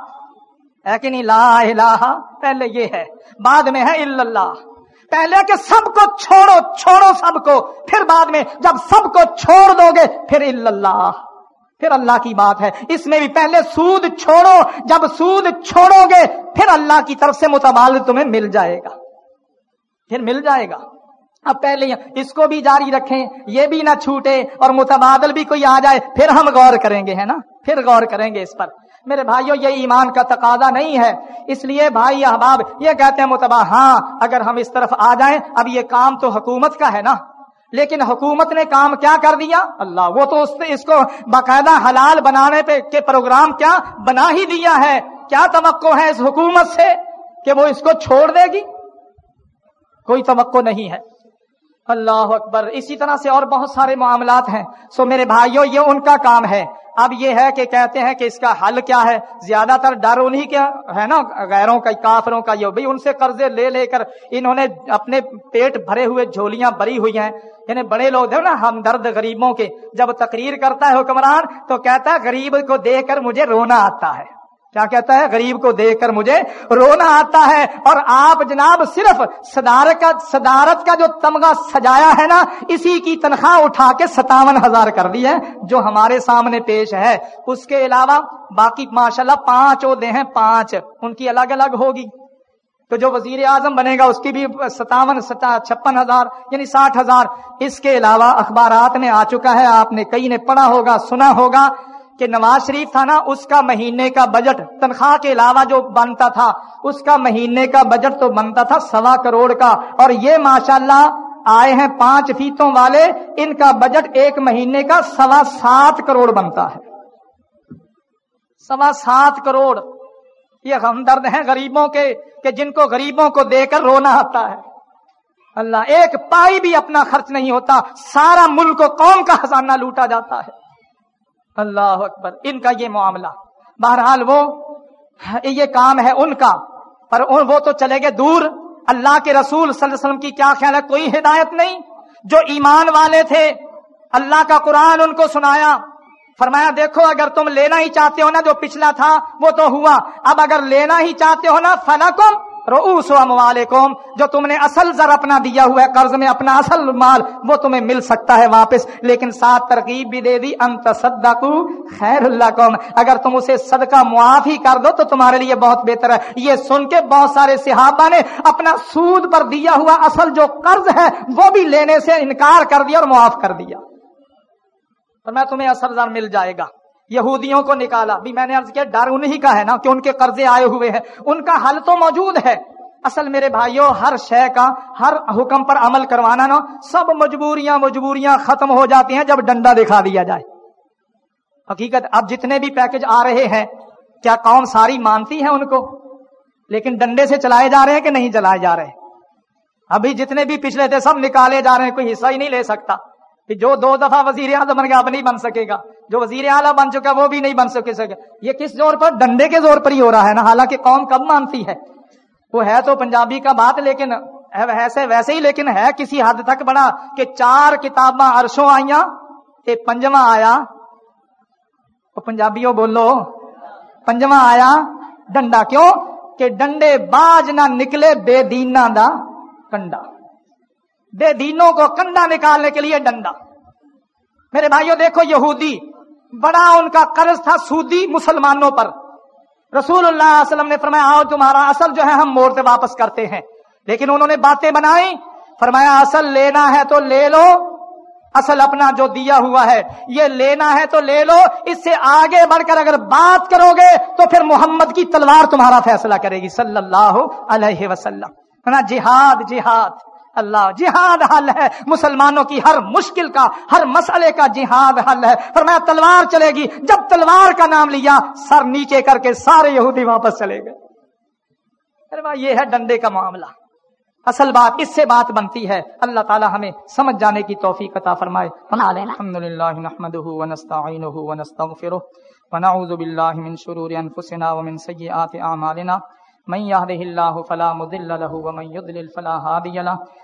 ہے کہ نہیں؟ لا الہ پہلے یہ ہے، بعد میں ہے اللہ۔ پہلے کہ سب کو چھوڑو چھوڑو سب کو۔ پھر بعد میں جب سب کو چھوڑ دو گے، پھر اللہ پھر اللہ کی بات ہے۔ اس میں بھی پہلے سود چھوڑو، جب سود چھوڑو گے، پھر اللہ کی طرف سے متبادل تمہیں مل جائے گا۔ پھر مل جائے گا۔ اب پہلے اس کو بھی جاری رکھیں، یہ بھی نہ چھوٹے اور متبادل بھی کوئی آ جائے، پھر ہم غور کریں گے، ہے نا؟ پھر غور کریں گے اس پر۔ میرے بھائیوں، یہ ایمان کا تقاضا نہیں ہے۔ اس لیے بھائی احباب، یہ کہتے ہیں متبا ہاں اگر ہم اس طرف آ جائیں، اب یہ کام تو حکومت کا ہے نا۔ لیکن حکومت نے کام کیا کر دیا؟ اللہ، وہ تو اس نے اس کو باقاعدہ حلال بنانے پہ، کے پروگرام کیا بنا ہی دیا ہے۔ کیا توقع ہے اس حکومت سے کہ وہ اس کو چھوڑ دے گی؟ کوئی توقع نہیں ہے۔ اللہ اکبر، اسی طرح سے اور بہت سارے معاملات ہیں۔ سو میرے بھائیوں، یہ ان کا کام ہے۔ اب یہ ہے کہ کہتے ہیں کہ اس کا حل کیا ہے؟ زیادہ تر ڈر انہیں کیا، ہے نا؟ غیروں کا، کافروں کا، یہ بھائی ان سے قرضے لے لے کر انہوں نے اپنے پیٹ بھرے ہوئے جھولیاں بری ہوئی ہیں۔ یعنی بڑے لوگ ہیں نا، ہمدرد غریبوں کے۔ جب تقریر کرتا ہے حکمران تو کہتا ہے، غریب کو دیکھ کر مجھے رونا آتا ہے۔ کیا کہتا ہے؟ غریب کو دیکھ کر مجھے رونا آتا ہے اور آپ جناب صرف صدارت کا صدارت کا جو تمغہ سجایا ہے نا، اسی کی تنخواہ اٹھا کے ستاون ہزار کر دی ہے، جو ہمارے سامنے پیش ہے۔ اس کے علاوہ باقی ماشاء اللہ پانچ عہدے ہیں، پانچ۔ ان کی الگ الگ ہوگی۔ تو جو وزیر اعظم بنے گا، اس کی بھی ستاون چھپن ہزار یعنی ساٹھ ہزار۔ اس کے علاوہ اخبارات میں آ چکا ہے، آپ نے کئی نے پڑھا ہوگا، سنا ہوگا۔ کہ نواز شریف تھا نا، اس کا مہینے کا بجٹ تنخواہ کے علاوہ جو بنتا تھا، اس کا مہینے کا بجٹ تو بنتا تھا سوا کروڑ کا۔ اور یہ ماشاء اللہ آئے ہیں پانچ فیتوں والے، ان کا بجٹ ایک مہینے کا سوا سات کروڑ بنتا ہے۔ سوا سات کروڑ۔ یہ ہمدرد ہیں غریبوں کے، کہ جن کو غریبوں کو دے کر رونا آتا ہے۔ اللہ، ایک پائی بھی اپنا خرچ نہیں ہوتا، سارا ملک کو قوم کا خزانہ لوٹا جاتا ہے۔ اللہ اکبر، ان کا یہ معاملہ۔ بہرحال وہ، یہ کام ہے ان کا، پر وہ تو چلے گئے دور۔ اللہ کے رسول صلی اللہ علیہ وسلم کی کیا خیال ہے؟ کوئی ہدایت نہیں۔ جو ایمان والے تھے، اللہ کا قرآن ان کو سنایا۔ فرمایا، دیکھو، اگر تم لینا ہی چاہتے ہو نا جو پچھلا تھا، وہ تو ہوا۔ اب اگر لینا ہی چاہتے ہو نا، فلکم روس اموالکم جو تم نے اصل زر اپنا دیا ہوا ہے، قرض میں اپنا اصل مال، وہ تمہیں مل سکتا ہے واپس، لیکن ساتھ ترکیب بھی دے دی، انت صدقو خیر اللہ قوم اگر تم اسے صدقہ معاف ہی کر دو تو تمہارے لیے بہت بہتر ہے۔ یہ سن کے بہت سارے صحابہ نے اپنا سود پر دیا ہوا اصل جو قرض ہے، وہ بھی لینے سے انکار کر دیا اور معاف کر دیا۔ اور میں تمہیں اصل زر مل جائے گا۔ یہودیوں کو نکالا۔ بھی میں نے عرض کیا، ڈر انہی کا ہے نا کہ ان کے قرضے آئے ہوئے ہیں۔ ان کا حل تو موجود ہے۔ اصل میرے بھائیوں ہر شے کا، ہر حکم پر عمل کروانا نا، سب مجبوریاں مجبوریاں ختم ہو جاتی ہیں جب ڈنڈا دکھا دیا جائے۔ حقیقت، اب جتنے بھی پیکج آ رہے ہیں، کیا قوم ساری مانتی ہے ان کو؟ لیکن ڈنڈے سے چلائے جا رہے ہیں کہ نہیں چلائے جا رہے؟ ابھی جتنے بھی پچھلے تھے، سب نکالے جا رہے ہیں، کوئی حصہ ہی نہیں لے سکتا۔ کہ جو دو دفعہ وزیر اعظم بن گیا اب نہیں بن سکے گا، جو وزیر اعلیٰ بن چکا وہ بھی نہیں بن سکے یہ کس زور پر؟ ڈنڈے کے زور پر ہی ہو رہا ہے نا۔ حالانکہ قوم کب مانتی ہے؟ وہ ہے تو پنجابی کا بات، لیکن ویسے ویسے ہی، لیکن ہے کسی حد تک بڑا کہ چار کتاباں عرشوں آئیاں، ایک پنجواں آیا۔ پنجابیوں بولو۔ پنجواں آیا۔ ڈنڈا کیوں؟ کہ ڈنڈے باج نہ نکلے، بے دینا دا کنڈا۔ بے دینوں کو کنڈا نکالنے کے لیے ڈنڈا۔ میرے بھائیوں دیکھو یہودی، بڑا ان کا قرض تھا سودی مسلمانوں پر۔ رسول اللہ علیہ وسلم نے فرمایا، آؤ تمہارا اصل جو ہے ہم موڑتے واپس کرتے ہیں۔ لیکن انہوں نے باتیں بنائی فرمایا، اصل لینا ہے تو لے لو۔ اصل اپنا جو دیا ہوا ہے، یہ لینا ہے تو لے لو۔ اس سے آگے بڑھ کر اگر بات کرو گے، تو پھر محمد کی تلوار تمہارا فیصلہ کرے گی۔ صلی اللہ علیہ وسلم۔ جہاد جہاد۔ اللہ جہاد حل ہے۔ مسلمانوں کی ہر مشکل کا ہر مسئلے کا جہاد حل ہے۔ پر میں تلوار چلے گی۔ جب تلوار کا نام لیا سر نیچے کر کے سارے یہودی واپس چلے گئے۔ یہ ہے ڈنڈے کا معاملہ۔ اصل بات اس سے بات بنتی ہے۔ اللہ تعالی ہمیں سمجھ جانے کی توفیق عطا فرمائے۔ الحمد للہ نحمده ونستعینه ونستغفره ونعوذ باللہ من شرور انفسنا ومن سیئات اعمالنا۔ من يهده الله فلا مضل له ومن يضلل فلا هادي له۔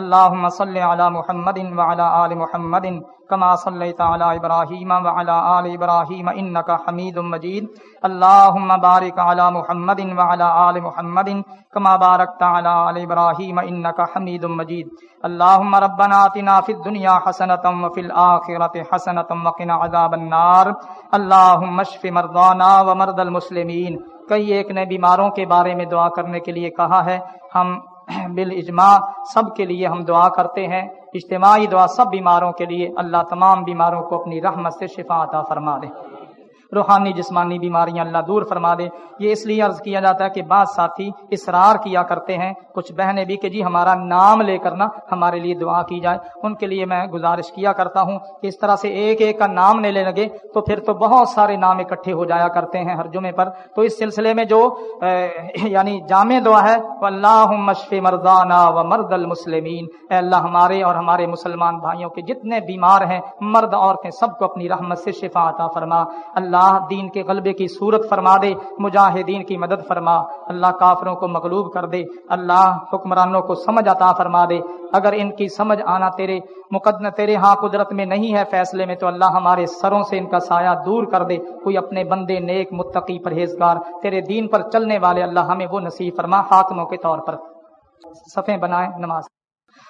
اللهم صل على محمد وعلى ال محمد كما صليت على ابراهيم وعلى ال ابراهيم انك حميد مجيد. اللهم بارك على محمد وعلى ال محمد كما باركت على ال ابراهيم انك حميد مجيد. اللهم ربنا آتنا في الدنيا حسنه وفي الاخره حسنه وقنا عذاب النار. اللهم اشف مرضانا ومرضى المسلمين. کئی ایک نے بیماروں کے بارے میں دعا کرنے کے لیے کہا ہے، ہم بالاجماع سب کے لیے ہم دعا کرتے ہیں۔ اجتماعی دعا سب بیماروں کے لیے۔ اللہ تمام بیماروں کو اپنی رحمت سے شفا عطا فرما دے۔ روحانی جسمانی بیماریاں اللہ دور فرما دے۔ یہ اس لیے عرض کیا جاتا ہے کہ بعض ساتھی اصرار کیا کرتے ہیں۔ کچھ بہنیں بھی کہ جی ہمارا نام لے کر نا ہمارے لیے دعا کی جائے۔ ان کے لیے میں گزارش کیا کرتا ہوں کہ اس طرح سے ایک ایک کا نام لے لگے تو پھر تو بہت سارے نام اکٹھے ہو جایا کرتے ہیں ہر جمعے پر۔ تو اس سلسلے میں جو یعنی جامع دعا ہے وہ اللہ مشف مردانہ و مرد المسلمین۔ اے اللہ ہمارے اور ہمارے مسلمان بھائیوں کے جتنے بیمار ہیں، مرد عورتیں سب کو اپنی رحمت سے شفا عطا فرما۔ اللہ اللہ دین کے غلبے کی صورت فرما دے، مجاہدین کی مدد فرما۔ اللہ کافروں کو مغلوب کر دے، اللہ حکمرانوں کو سمجھ عطا فرما دے۔ اگر ان کی سمجھ آنا تیرے مقدم تیرے ہاں قدرت میں نہیں ہے فیصلے میں، تو اللہ ہمارے سروں سے ان کا سایہ دور کر دے۔ کوئی اپنے بندے نیک متقی پرہیزگار، تیرے دین پر چلنے والے اللہ ہمیں وہ نصیب فرما حاکموں کے طور پر۔ صفیں بنائیں نماز۔